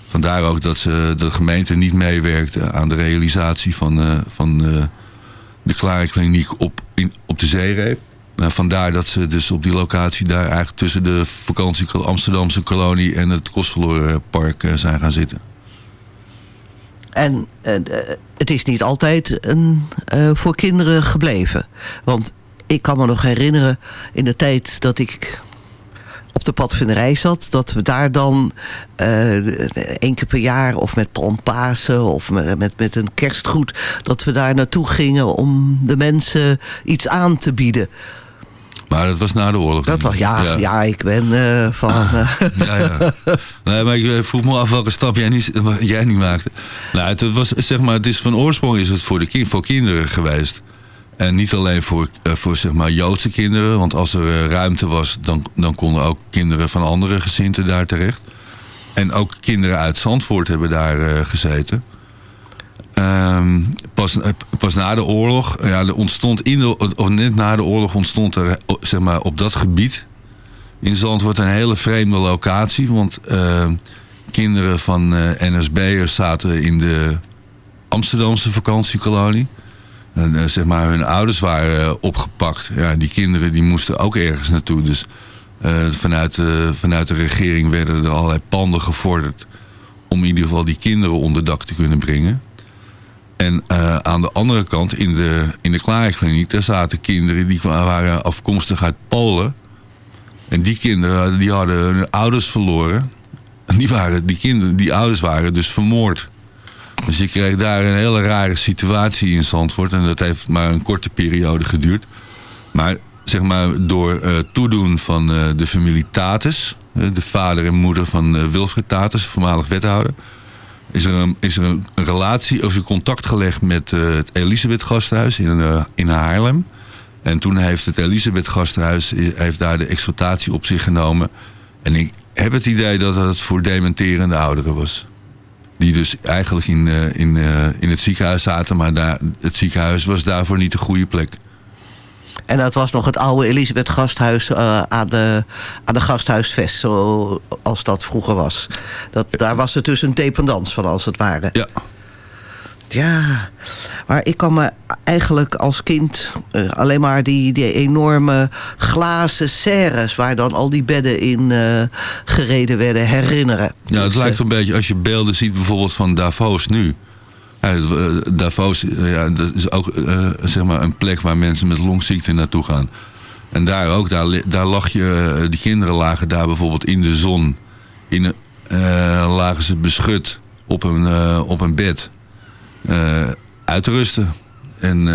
Vandaar ook dat ze, de gemeente niet meewerkte aan de realisatie van, eh, van de Klare Kliniek op, in, op de zeereep. Uh, vandaar dat ze dus op die locatie daar eigenlijk tussen de vakantie Amsterdamse kolonie en het Kostverlorenpark eh, zijn gaan zitten. En eh, het is niet altijd een, eh, voor kinderen gebleven. Want ik kan me nog herinneren in de tijd dat ik op de padvinderij zat... dat we daar dan eh één keer per jaar of met Palmpasen of met, met, met een kerstgoed... dat we daar naartoe gingen om de mensen iets aan te bieden. Maar dat was na de oorlog. Dat was, ja, ja. ik ben eh, van... eh, Ja, ja. Nee, maar ik eh, vroeg me af welke stap jij niet, jij niet maakte. Nou, het, was, zeg maar, het is van oorsprong is het voor, de kind, voor kinderen geweest. En niet alleen voor, voor zeg maar, Joodse kinderen. Want als er ruimte was, dan, dan konden ook kinderen van andere gezinten daar terecht. En ook kinderen uit Zandvoort hebben daar gezeten. Ehm, pas, eh, pas na de oorlog, ja, er ontstond in of net na de oorlog ontstond er eh, zeg maar, op dat gebied in Zandvoort een hele vreemde locatie. Want eh, kinderen van eh, NSB'ers zaten in de Amsterdamse vakantiekolonie. En, zeg maar, hun ouders waren opgepakt. Ja, die kinderen die moesten ook ergens naartoe. Dus vanuit, de, vanuit de regering werden er allerlei panden gevorderd... om in ieder geval die kinderen onder dak te kunnen brengen. En eh, aan de andere kant, in de, in de Klaarkliniek... daar zaten kinderen die waren afkomstig uit Polen... En die kinderen die hadden hun ouders verloren. En die, waren, die, kinderen, die ouders waren dus vermoord. Dus je kreeg daar een hele rare situatie in Zandvoort. En dat heeft maar een korte periode geduurd. Maar zeg maar door eh, toedoen van eh, de familie Tatus... de vader en moeder van Wilfred Tatus, voormalig wethouder... is er een, is er een, relatie, of een contact gelegd met eh, het Elisabeth Gasthuis in, eh, in Haarlem... En toen heeft het Elisabeth Gasthuis heeft daar de exploitatie op zich genomen. En ik heb het idee dat het voor dementerende ouderen was. Die dus eigenlijk in, eh, in, eh, in het ziekenhuis zaten, maar daar, het ziekenhuis was daarvoor niet de goede plek. En dat was nog het oude Elisabeth Gasthuis eh, aan, de, aan de Gasthuisvest, zoals dat vroeger was. Dat, daar was het dus een dependance van, als het ware. Ja. Ja, maar ik kan me eigenlijk als kind eh, alleen maar die, die enorme glazen serres... waar dan al die bedden in eh, gereden werden herinneren. Ja, het Dus, lijkt een beetje als je beelden ziet bijvoorbeeld van Davos nu. Eh, Davos eh, ja, dat is ook eh, zeg maar een plek waar mensen met longziekte naartoe gaan. En daar ook, daar, daar lag je, die kinderen lagen daar bijvoorbeeld in de zon. In, lagen ze beschut op een, op een bed. eh, uit te rusten. En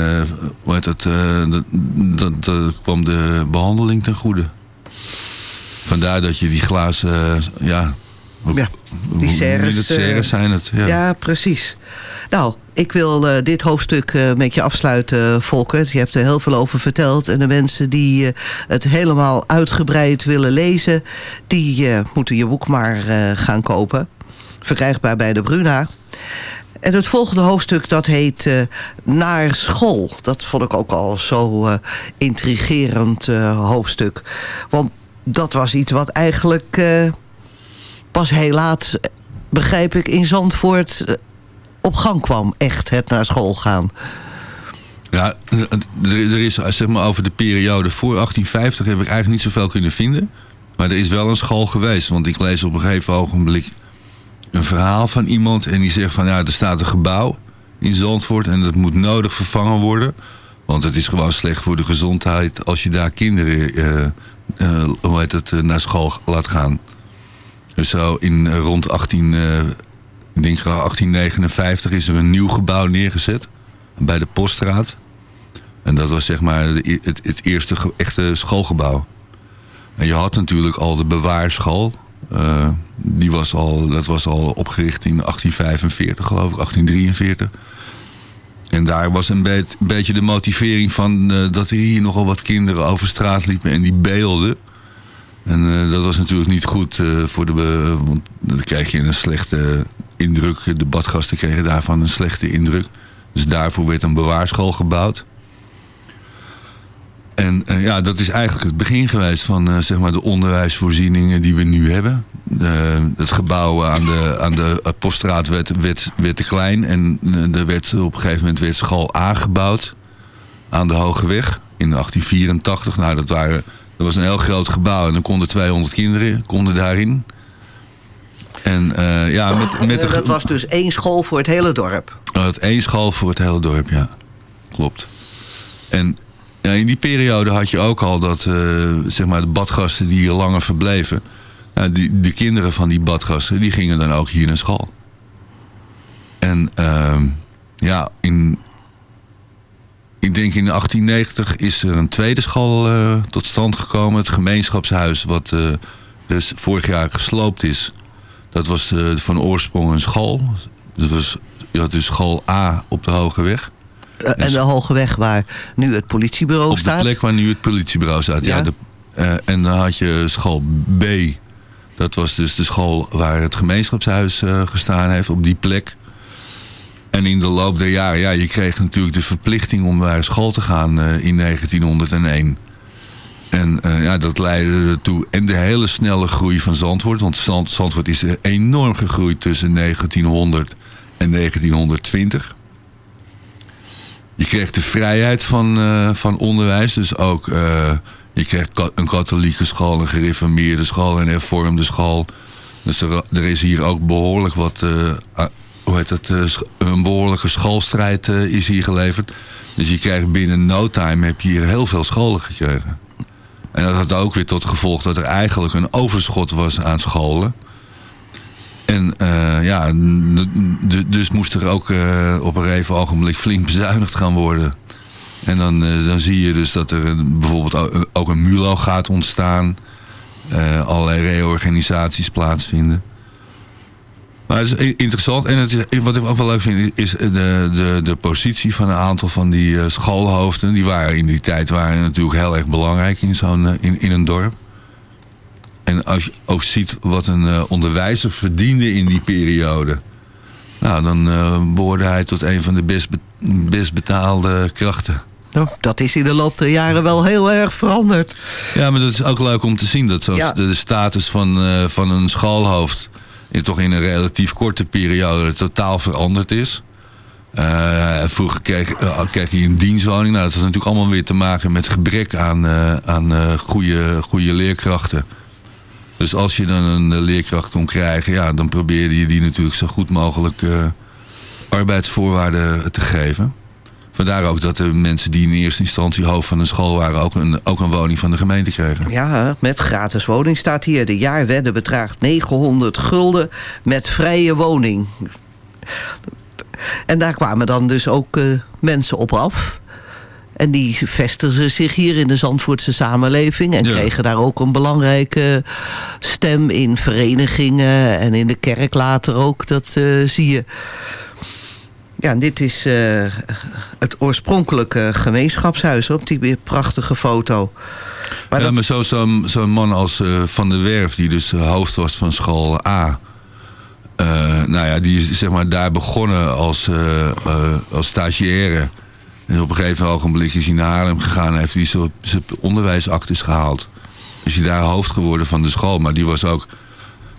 hoe heet dat, dat, dat, kwam de behandeling ten goede. Vandaar dat je die glazen, ja... Ja, die serres, eh, zijn het, ja. Ja, precies. Nou, ik wil eh, dit hoofdstuk eh, met je afsluiten, Volkert. Je hebt er heel veel over verteld. En de mensen die het helemaal uitgebreid willen lezen... die moeten je boek maar gaan kopen. Verkrijgbaar bij de Bruna. En het volgende hoofdstuk dat heet Naar school. Dat vond ik ook al zo intrigerend hoofdstuk. Want dat was iets wat eigenlijk... eh, pas heel laat, eh, begrijp ik, in Zandvoort eh, op gang kwam. Echt het naar school gaan. Ja, er, er is zeg maar over de periode voor 1850 heb ik eigenlijk niet zoveel kunnen vinden. Maar er is wel een school geweest. Want ik lees op een gegeven ogenblik een verhaal van iemand. En die zegt van ja, er staat een gebouw in Zandvoort. En dat moet nodig vervangen worden. Want het is gewoon slecht voor de gezondheid als je daar kinderen eh, eh, hoe heet het, eh, naar school laat gaan. Dus zo in eh, rond 18, eh, ik denk graag 1859 is er een nieuw gebouw neergezet. Bij de Poststraat. En dat was zeg maar e- het, het eerste echte schoolgebouw. En je had natuurlijk al de bewaarschool. Eh, die was al, dat was al opgericht in 1845 geloof ik, 1843. En daar was een, beet- een beetje de motivering van dat er hier nogal wat kinderen over straat liepen en die beelden. En eh, dat was natuurlijk niet goed eh, voor de... want dan krijg je een slechte indruk. De badgasten kregen daarvan een slechte indruk. Dus daarvoor werd een bewaarschool gebouwd. En eh, ja, dat is eigenlijk het begin geweest van zeg maar de onderwijsvoorzieningen die we nu hebben. Het gebouw aan de, aan de poststraat werd, werd, te klein. En er werd, op een gegeven moment werd school A gebouwd aan de Hoge Weg in 1884. Nou, dat, waren, dat was een heel groot gebouw en dan konden 200 kinderen konden daarin. En eh, ja, met, met de, En dat was dus één school voor het hele dorp. Oh, het één school voor het hele dorp, ja. Klopt. En ja, in die periode had je ook al dat eh, zeg maar de badgasten die hier langer verbleven... die, de kinderen van die badgasten, die gingen dan ook hier naar school. En ehm, ja, in, ik denk in 1890 is er een tweede school eh, tot stand gekomen. Het gemeenschapshuis wat eh, dus vorig jaar gesloopt is. Dat was eh, van oorsprong een school. Dat was je had dus school A op de Hoge Weg. En de Hoge Weg waar nu het politiebureau Op staat. de plek waar nu het politiebureau staat. Ja. Ja. de, en dan had je school B. Dat was dus de school waar het gemeenschapshuis gestaan heeft. Op die plek. En in de loop der jaren, ja, je kreeg natuurlijk de verplichting om naar school te gaan eh, in 1901. En eh, ja, dat leidde ertoe. En de hele snelle groei van Zandvoort. Want Zand, Zandvoort is enorm gegroeid tussen 1900 en 1920. Je kreeg de vrijheid van, eh, van onderwijs. Dus ook, je kreeg een katholieke school, een gereformeerde school, een hervormde school. Dus er, er is hier ook behoorlijk wat, hoe heet het, eh, een behoorlijke schoolstrijd eh, is hier geleverd. Dus je krijgt binnen no time heb je hier heel veel scholen gekregen. En dat had ook weer tot gevolg dat er eigenlijk een overschot was aan scholen. En eh, ja, dus moest er ook op een gegeven ogenblik flink bezuinigd gaan worden. En dan, dan zie je dus dat er bijvoorbeeld ook- een MULO gaat ontstaan. allerlei reorganisaties plaatsvinden. Maar het is interessant. En het is, wat ik ook wel leuk vind is de, de, de positie van een aantal van die eh, schoolhoofden. Die waren in die tijd waren natuurlijk heel erg belangrijk in, zo'n, eh, in, in een dorp. En als je ook ziet wat een eh, onderwijzer verdiende in die periode. Nou, dan eh behoorde hij tot een van de best, be- best betaalde krachten. Nou, dat is in de loop der jaren wel heel erg veranderd. Ja, maar dat is ook leuk om te zien. Dat Ja. de status van, van een schoolhoofd... In, toch in een relatief korte periode totaal veranderd is. Eh, vroeger kreeg, kreeg je een dienstwoning. Nou, dat had natuurlijk allemaal weer te maken met gebrek aan, eh, aan goede, goede leerkrachten. Dus als je dan een leerkracht kon krijgen... Ja, dan probeerde je die natuurlijk zo goed mogelijk arbeidsvoorwaarden te geven. Vandaar ook dat de mensen die in eerste instantie hoofd van een school waren... ook een, ook een woning van de gemeente kregen. Ja, met gratis woning staat hier. De jaarwedde bedraagt 900 gulden met vrije woning. En daar kwamen dan dus ook eh, mensen op af. En die vestigden zich hier in de Zandvoortse samenleving. En Ja. kregen daar ook een belangrijke stem in verenigingen. En in de kerk later ook. Dat eh, zie je. Ja, dit is eh, het oorspronkelijke gemeenschapshuis op die weer prachtige foto. Maar ja, dat- maar zo- zo'n man als eh, Van der Werf, die dus hoofd was van school A. eh, nou ja, die is zeg maar daar begonnen als, als stagiaire. En op een gegeven ogenblik is hij naar Haarlem gegaan en heeft hij zijn onderwijsactes gehaald. Is hij daar hoofd geworden van de school. Maar die was ook,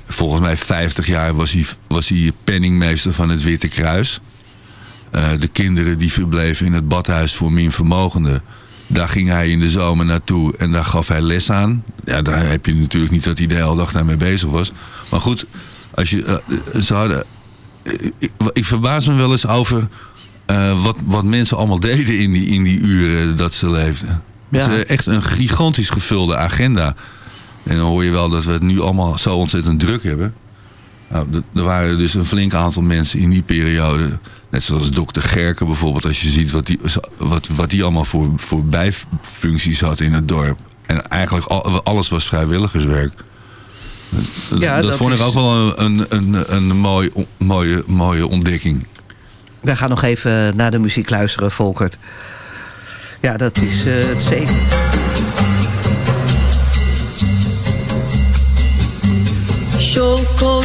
volgens mij 50 jaar was hij, was hij penningmeester van het Witte Kruis. Eh, de kinderen die verbleven in het badhuis voor minvermogenden. Daar ging hij in de zomer naartoe en daar gaf hij les aan. Ja, daar heb je natuurlijk niet dat hij de hele dag daarmee bezig was. Maar goed, als je, eh, ze hadden, ik, ik verbaas me wel eens over eh, wat, wat mensen allemaal deden in die, in die uren dat ze leefden. Ja. Ze echt een gigantisch gevulde agenda. En dan hoor je wel dat we het nu allemaal zo ontzettend druk hebben. Nou, er waren dus een flink aantal mensen in die periode. Net zoals dokter Gerken bijvoorbeeld. Als je ziet wat die, wat, wat die allemaal voor, voor bijfuncties had in het dorp. En eigenlijk al- alles was vrijwilligerswerk. Dat, Ja, dat, dat vond ik is- ook wel een, een, een, een mooi, mooie, mooie ontdekking. Wij gaan nog even naar de muziek luisteren, Volkert. Ja, dat is eh, het zeker. Choco,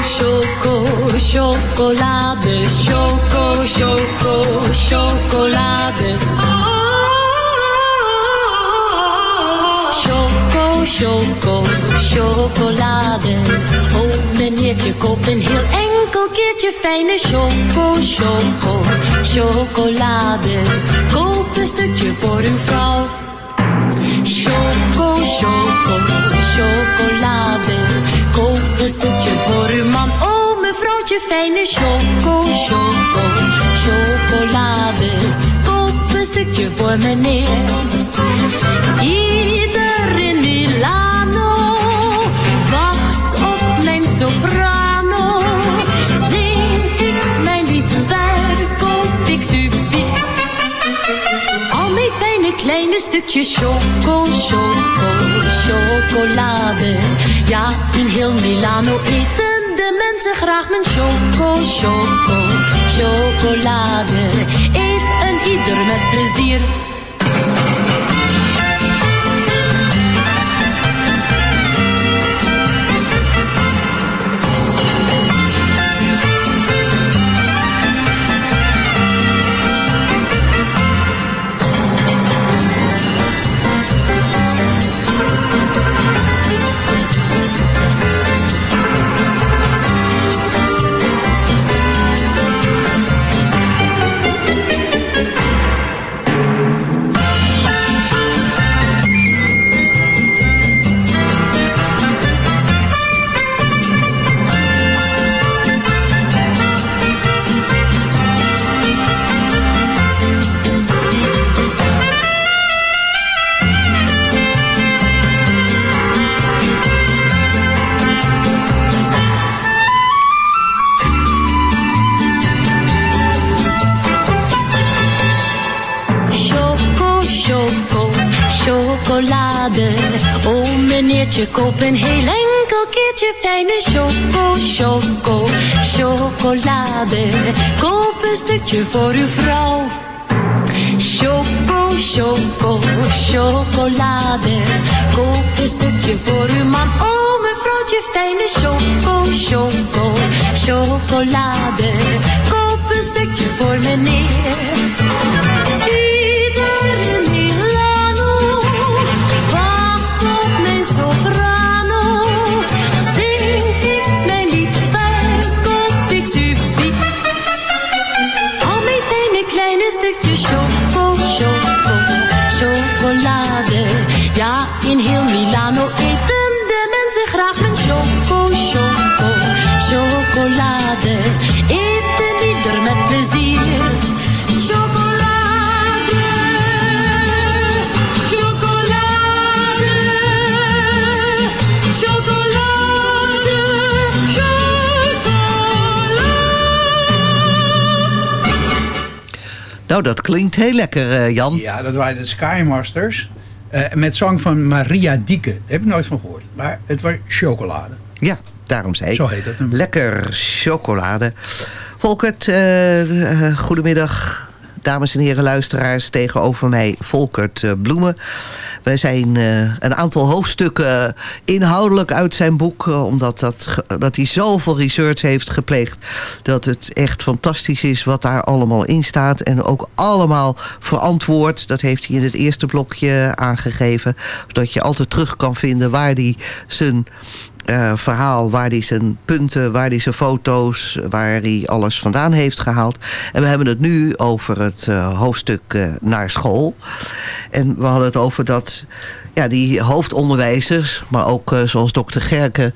chocolade. Choco, choco, chocolade. Choco, choco, chocolade. Oh, meneertje, koop een heel enkel keertje fijne choco, choco, chocolade. Koop een stukje voor uw vrouw. Choco, choco, chocolade. Koop een stukje mevrouwtje, fijne choco, choco, chocolade. Koop een stukje voor meneer. Ieder in Milano wacht op mijn soprano. Zing ik mijn lied, waar koop ik subiet? Al mijn fijne kleine stukjes choco, choco, chocolade. Ja, in heel Milano eten mensen graag mijn choco, choco, chocolade. Eet een ieder met plezier. Chocolade. Oh meneertje, koop een heel enkel keertje fijne choco, choco, chocolade. Koop een stukje voor uw vrouw. Choco, choco, chocolade. Koop een stukje voor uw man. Oh mevrouwtje, fijne choco, choco, chocolade. Koop een stukje voor meneer. Nou, dat klinkt heel lekker, eh, Jan. Ja, dat waren de Skymasters. eh, met zang van Maria Dieke. Daar heb ik nooit van gehoord. Maar het was chocolade. Ja, daarom zei ik. Zo heet het. Lekker chocolade. Volkert, eh, goedemiddag. Dames en heren luisteraars, tegenover mij Volkert eh, Bloemen. Wij zijn eh, een aantal hoofdstukken inhoudelijk uit zijn boek... eh, omdat dat, dat hij zoveel research heeft gepleegd... dat het echt fantastisch is wat daar allemaal in staat. En ook allemaal verantwoord. Dat heeft hij in het eerste blokje aangegeven. Zodat je altijd terug kan vinden waar hij zijn eh, verhaal waar hij zijn punten, waar hij zijn foto's, waar hij alles vandaan heeft gehaald. En we hebben het nu over het eh, hoofdstuk eh, naar school. En we hadden het over dat ja, die hoofdonderwijzers, maar ook zoals dokter Gerke,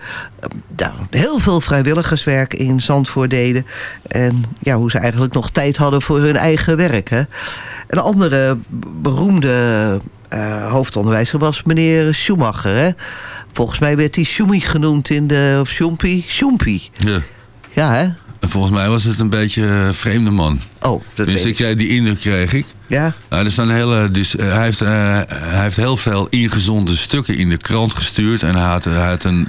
ja, heel veel vrijwilligerswerk in Zandvoort deden. En ja, hoe ze eigenlijk nog tijd hadden voor hun eigen werk. Hè. Een andere beroemde hoofdonderwijzer was meneer Schumacher. Hè. Volgens mij werd hij Schumi genoemd in de... Of Schumpi? Schumpi. Ja. Ja, hè? En volgens mij was het een beetje een vreemde man. Oh, dat dus weet ik. ik. Die indruk kreeg ik. Ja? Nou, er staan hele, dus, eh, hij, heeft, eh, hij heeft heel veel ingezonde stukken in de krant gestuurd. En hij had, hij had een,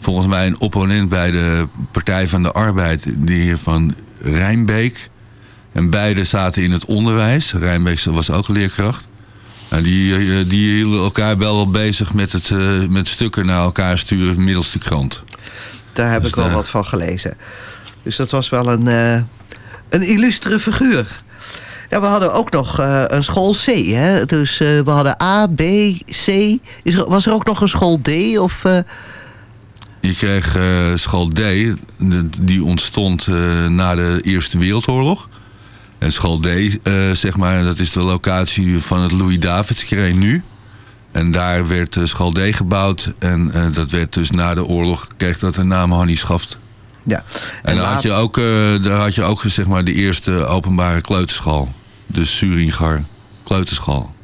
volgens mij een opponent bij de Partij van de Arbeid, de heer Van Rijnbeek. En beide zaten in het onderwijs. Rijnbeek was ook leerkracht. Nou, die, eh, die hielden elkaar wel bezig met, het, eh, met stukken naar elkaar sturen middels de krant. Daar heb Dus, ik wel wat van gelezen. Dus dat was wel een, eh, een illustere figuur. Ja, we hadden ook nog een school C. Hè? Dus we hadden A, B, C. Is er, was er ook nog een school D? Of, Je kreeg school D, die ontstond na de Eerste Wereldoorlog. En school D, eh, zeg maar, dat is de locatie van het Louis-Davids nu. En daar werd eh, school D gebouwd. En eh, dat werd dus na de oorlog, kreeg dat de naam Hannie Schaft. Ja. En, daar, had je ook, daar had je ook zeg maar, de eerste openbare kleuterschool. De Suringar kleuterschool.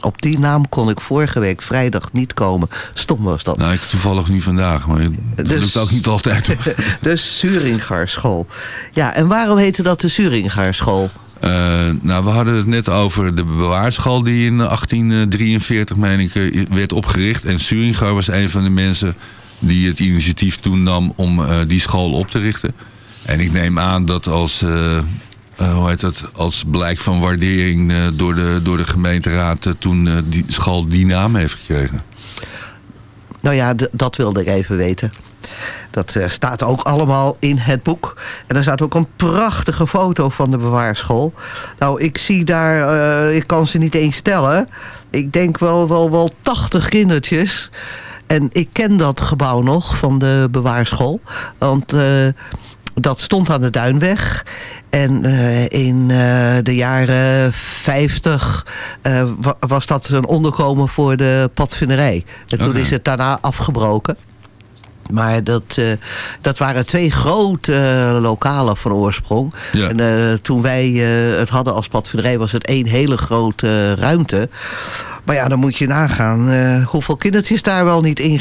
Op die naam kon ik vorige week vrijdag niet komen. Stom was dat. Nou, ik toevallig niet vandaag, maar dat Dus- lukt ook niet altijd. de Suringarschool. Ja, en waarom heette dat de Suringarschool? Eh, nou, we hadden het net over de bewaarschool die in 1843, meen ik, eh, werd opgericht. En Suringar was een van de mensen die het initiatief toen nam om eh, die school op te richten. En ik neem aan dat als, eh, hoe heet dat, als blijk van waardering eh, door, de, door de gemeenteraad eh, toen die school die naam heeft gekregen. Nou ja, dat wilde ik even weten. Dat staat ook allemaal in het boek. En er staat ook een prachtige foto van de bewaarschool. Nou, ik zie daar, ik kan ze niet eens stellen. Ik denk wel, wel, wel 80 kindertjes. En ik ken dat gebouw nog van de bewaarschool. Want dat stond aan de Duinweg. En eh, in eh, de jaren 50 eh, wa- was dat een onderkomen voor de padvinderij. En toen is het daarna afgebroken. Maar dat, dat waren twee grote lokalen van oorsprong. Ja. En toen wij het hadden als padvinderij was het één hele grote ruimte. Maar ja, dan moet je nagaan eh, hoeveel kindertjes daar wel niet in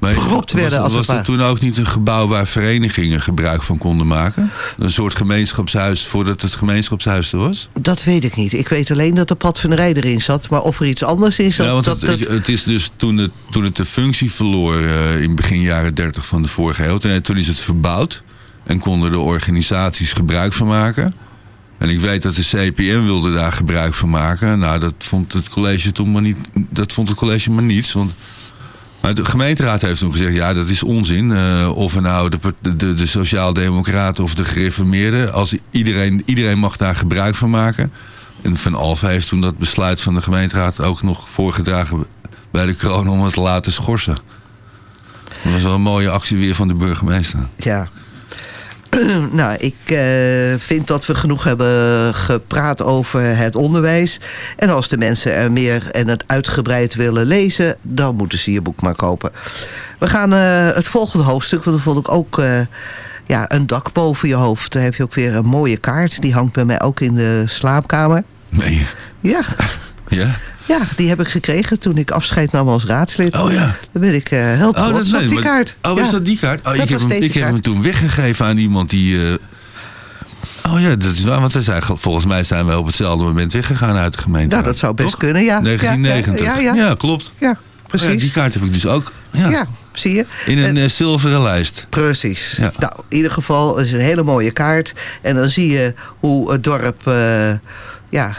Maar gepropt werden. was, als was ware. toen ook niet een gebouw waar verenigingen gebruik van konden maken? Een soort gemeenschapshuis voordat het gemeenschapshuis er was? Dat weet ik niet. Ik weet alleen dat de padvinderij erin zat. Maar of er iets anders in zat... Ja, want dat, het, dat, het is dus toen het, toen het de functie verloor eh, in begin jaren 30 van de vorige eeuw. En toen is het verbouwd en konden de organisaties gebruik van maken. En ik weet dat de CPN wilde daar gebruik van maken. Nou, dat vond het college toen maar niet. Dat vond het college maar niets. Want maar de gemeenteraad heeft toen gezegd, ja, dat is onzin. Eh, of nou de, de, de, de sociaaldemocraten of de gereformeerden... Als iedereen, iedereen mag daar gebruik van maken. En Van Alphen heeft toen dat besluit van de gemeenteraad... ook nog voorgedragen bij de kroon om het te laten schorsen. Dat was wel een mooie actie weer van de burgemeester. Ja. nou, ik eh, vind dat we genoeg hebben gepraat over het onderwijs. En als de mensen er meer en het uitgebreid willen lezen... dan moeten ze je boek maar kopen. We gaan eh, het volgende hoofdstuk, want dat vond ik ook... eh, ja, een dak boven je hoofd. Daar heb je ook weer een mooie kaart. Die hangt bij mij ook in de slaapkamer. Nee. Ja, Ja? Ja die heb ik gekregen toen ik afscheid nam als raadslid. Oh ja. Dan ben ik eh, heel trots op die maar- kaart. Oh, Ja. is dat die kaart? Oh, Dat ik heb, was hem, ik heb hem toen weggegeven aan iemand die... eh, Oh ja, dat is waar, want we zijn, volgens mij zijn we op hetzelfde moment weggegaan uit de gemeente. Nou, dat zou best Toch? kunnen, ja. 1990. Ja, ja, ja, ja. klopt. Ja, precies. Ja, die kaart heb ik dus ook. Ja. Ja, zie je. In een eh, zilveren lijst. Precies. Ja. Nou, in ieder geval het is een hele mooie kaart. En dan zie je hoe het dorp... ja,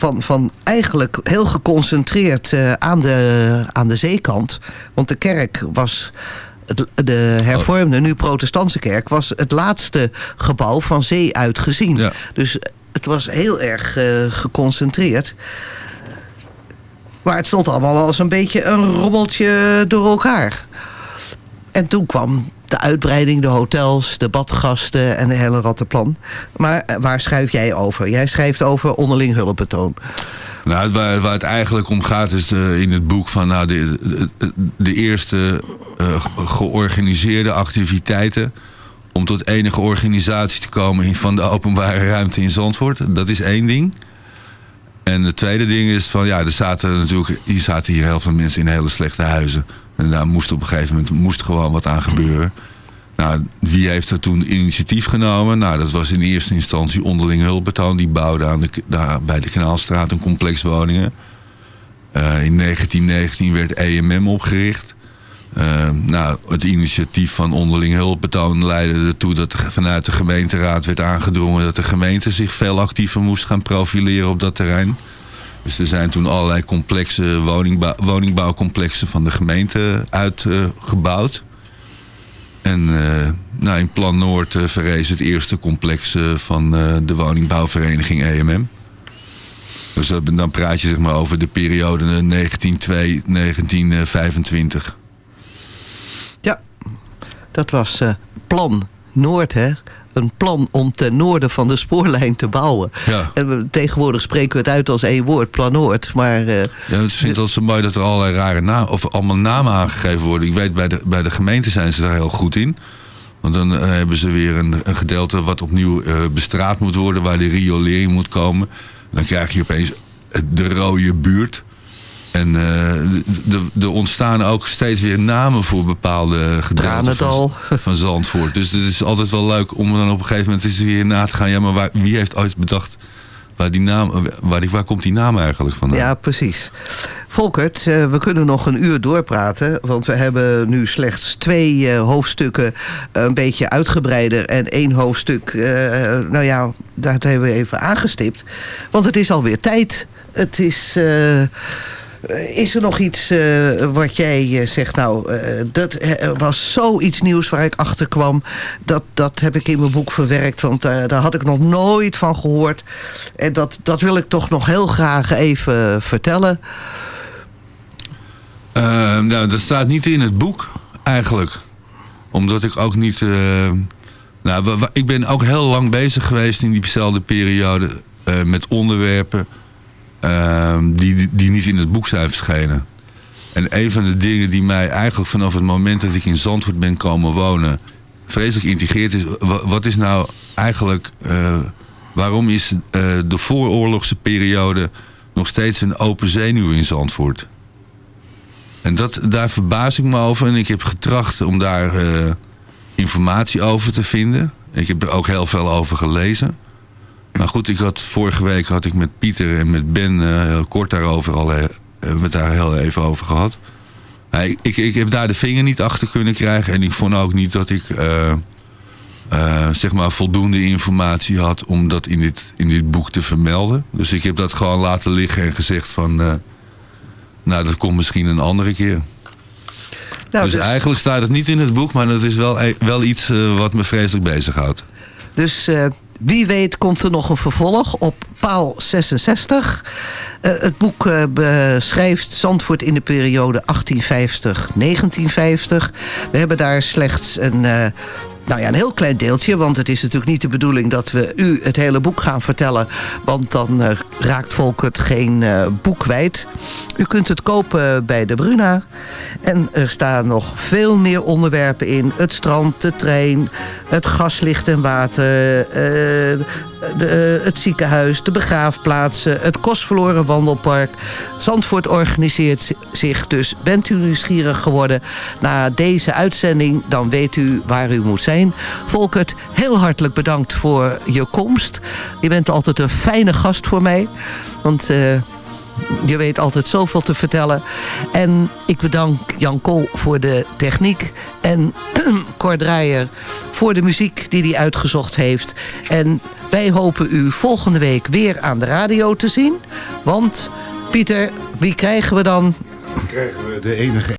van, van eigenlijk heel geconcentreerd eh, aan, de, aan de zeekant. Want de kerk was... De hervormde, nu protestantse kerk... was het laatste gebouw van zee uit gezien. Dus het was heel erg eh, geconcentreerd. Maar het stond allemaal als een beetje een rommeltje door elkaar. En toen kwam de uitbreiding, de hotels, de badgasten en de hele rattenplan. Maar eh, waar schrijf jij over? Jij schrijft over onderling hulpbetoon. Nou, waar, waar het eigenlijk om gaat is eh, in het boek van nou, de, de, de eerste eh, georganiseerde activiteiten om tot enige organisatie te komen van de openbare ruimte in Zandvoort. Dat is één ding. En het tweede ding is van ja, er zaten natuurlijk, hier zaten hier heel veel mensen in hele slechte huizen. En daar moest op een gegeven moment moest gewoon wat aan gebeuren. Nou, wie heeft er toen initiatief genomen? Nou, dat was in eerste instantie onderling hulpbetoon. Die bouwde aan de, daar bij de Kanaalstraat een complex woningen. Eh, in 1919 werd EMM opgericht. Eh, nou, het initiatief van onderling hulpbetoon leidde ertoe dat vanuit de gemeenteraad werd aangedrongen dat de gemeente zich veel actiever moest gaan profileren op dat terrein. Dus er zijn toen allerlei complexe woningbouw, woningbouwcomplexen van de gemeente uitgebouwd. en eh, nou, in Plan Noord eh, verrees het eerste complex eh, van de woningbouwvereniging EMM. Dus dan praat je zeg maar over de periode 1902-1925. Ja, dat was plan Noord, hè? Een plan om ten noorden van de spoorlijn te bouwen. Ja. En we, tegenwoordig spreken we het uit als één woord, plan Noord. Maar eh, Ja, het altijd zo mooi dat er allerlei rare namen, of allemaal namen aangegeven worden. Ik weet, bij de, bij de gemeente zijn ze daar heel goed in. Want dan eh, hebben ze weer een, een gedeelte wat opnieuw eh, bestraat moet worden, waar de riolering moet komen. Dan krijg je opeens de rode buurt. En eh, er ontstaan ook steeds weer namen voor bepaalde gedeelten Tranendal. van, van Zandvoort. Dus het is altijd wel leuk om dan op een gegeven moment eens weer na te gaan. Ja, maar waar, wie heeft ooit bedacht waar, die naam, waar, waar komt die naam eigenlijk vandaan? ja, precies. Volkert, eh, we kunnen nog een uur doorpraten. Want we hebben nu slechts twee eh, hoofdstukken een beetje uitgebreider. En één hoofdstuk, nou ja, dat hebben we even aangestipt. Want het is alweer tijd. Het is... is er nog iets eh, wat jij eh, zegt, nou, eh, dat eh, was zoiets nieuws waar ik achter kwam. Dat, dat heb ik in mijn boek verwerkt, want eh, daar had ik nog nooit van gehoord. En dat, dat wil ik toch nog heel graag even vertellen. Eh, nou, dat staat niet in het boek, eigenlijk. Omdat ik ook niet... eh, nou, ik ben ook heel lang bezig geweest in diezelfde periode... eh, met onderwerpen eh, die, die- niet in het boek zijn verschenen. En een van de dingen die mij eigenlijk vanaf het moment dat ik in Zandvoort ben komen wonen... vreselijk integreert is... wa- wat is nou eigenlijk... eh, waarom is eh, de vooroorlogse periode nog steeds een open zenuw in Zandvoort? En dat, daar verbaas ik me over. En ik heb getracht om daar eh, informatie over te vinden. Ik heb er ook heel veel over gelezen. Maar goed, ik had, vorige week had ik met Pieter en met Ben eh, heel kort daarover al eh, hebben we het daar heel even over gehad. Ik, ik, ik heb daar de vinger niet achter kunnen krijgen. En ik vond ook niet dat ik eh, zeg maar voldoende informatie had om dat in dit, in dit boek te vermelden. Dus ik heb dat gewoon laten liggen en gezegd van... nou, dat komt misschien een andere keer. Nou, dus, dus- eigenlijk staat het niet in het boek, maar dat is wel, e- wel iets wat me vreselijk bezighoudt. Dus wie weet komt er nog een vervolg op paal 66. Eh, het boek eh, beschrijft Zandvoort in de periode 1850-1950. We hebben daar slechts een... nou ja, een heel klein deeltje, want het is natuurlijk niet de bedoeling dat we u het hele boek gaan vertellen. Want dan eh, raakt volk het geen eh, boek kwijt. U kunt het kopen bij de Bruna. En er staan nog veel meer onderwerpen in. Het strand, de trein, het gaslicht en water, eh, de, het ziekenhuis, de begraafplaatsen, het kostverloren wandelpark. Zandvoort organiseert zi- zich dus. Bent u nieuwsgierig geworden na deze uitzending, dan weet u waar u moet zijn. Volkert, heel hartelijk bedankt voor je komst. Je bent altijd een fijne gast voor mij. Want... eh, je weet altijd zoveel te vertellen. En ik bedank Jan Kool voor de techniek. En Cor Draaier voor de muziek die hij uitgezocht heeft. En wij hopen u volgende week weer aan de radio te zien. Want, Pieter, wie krijgen we dan? Krijgen we de enige...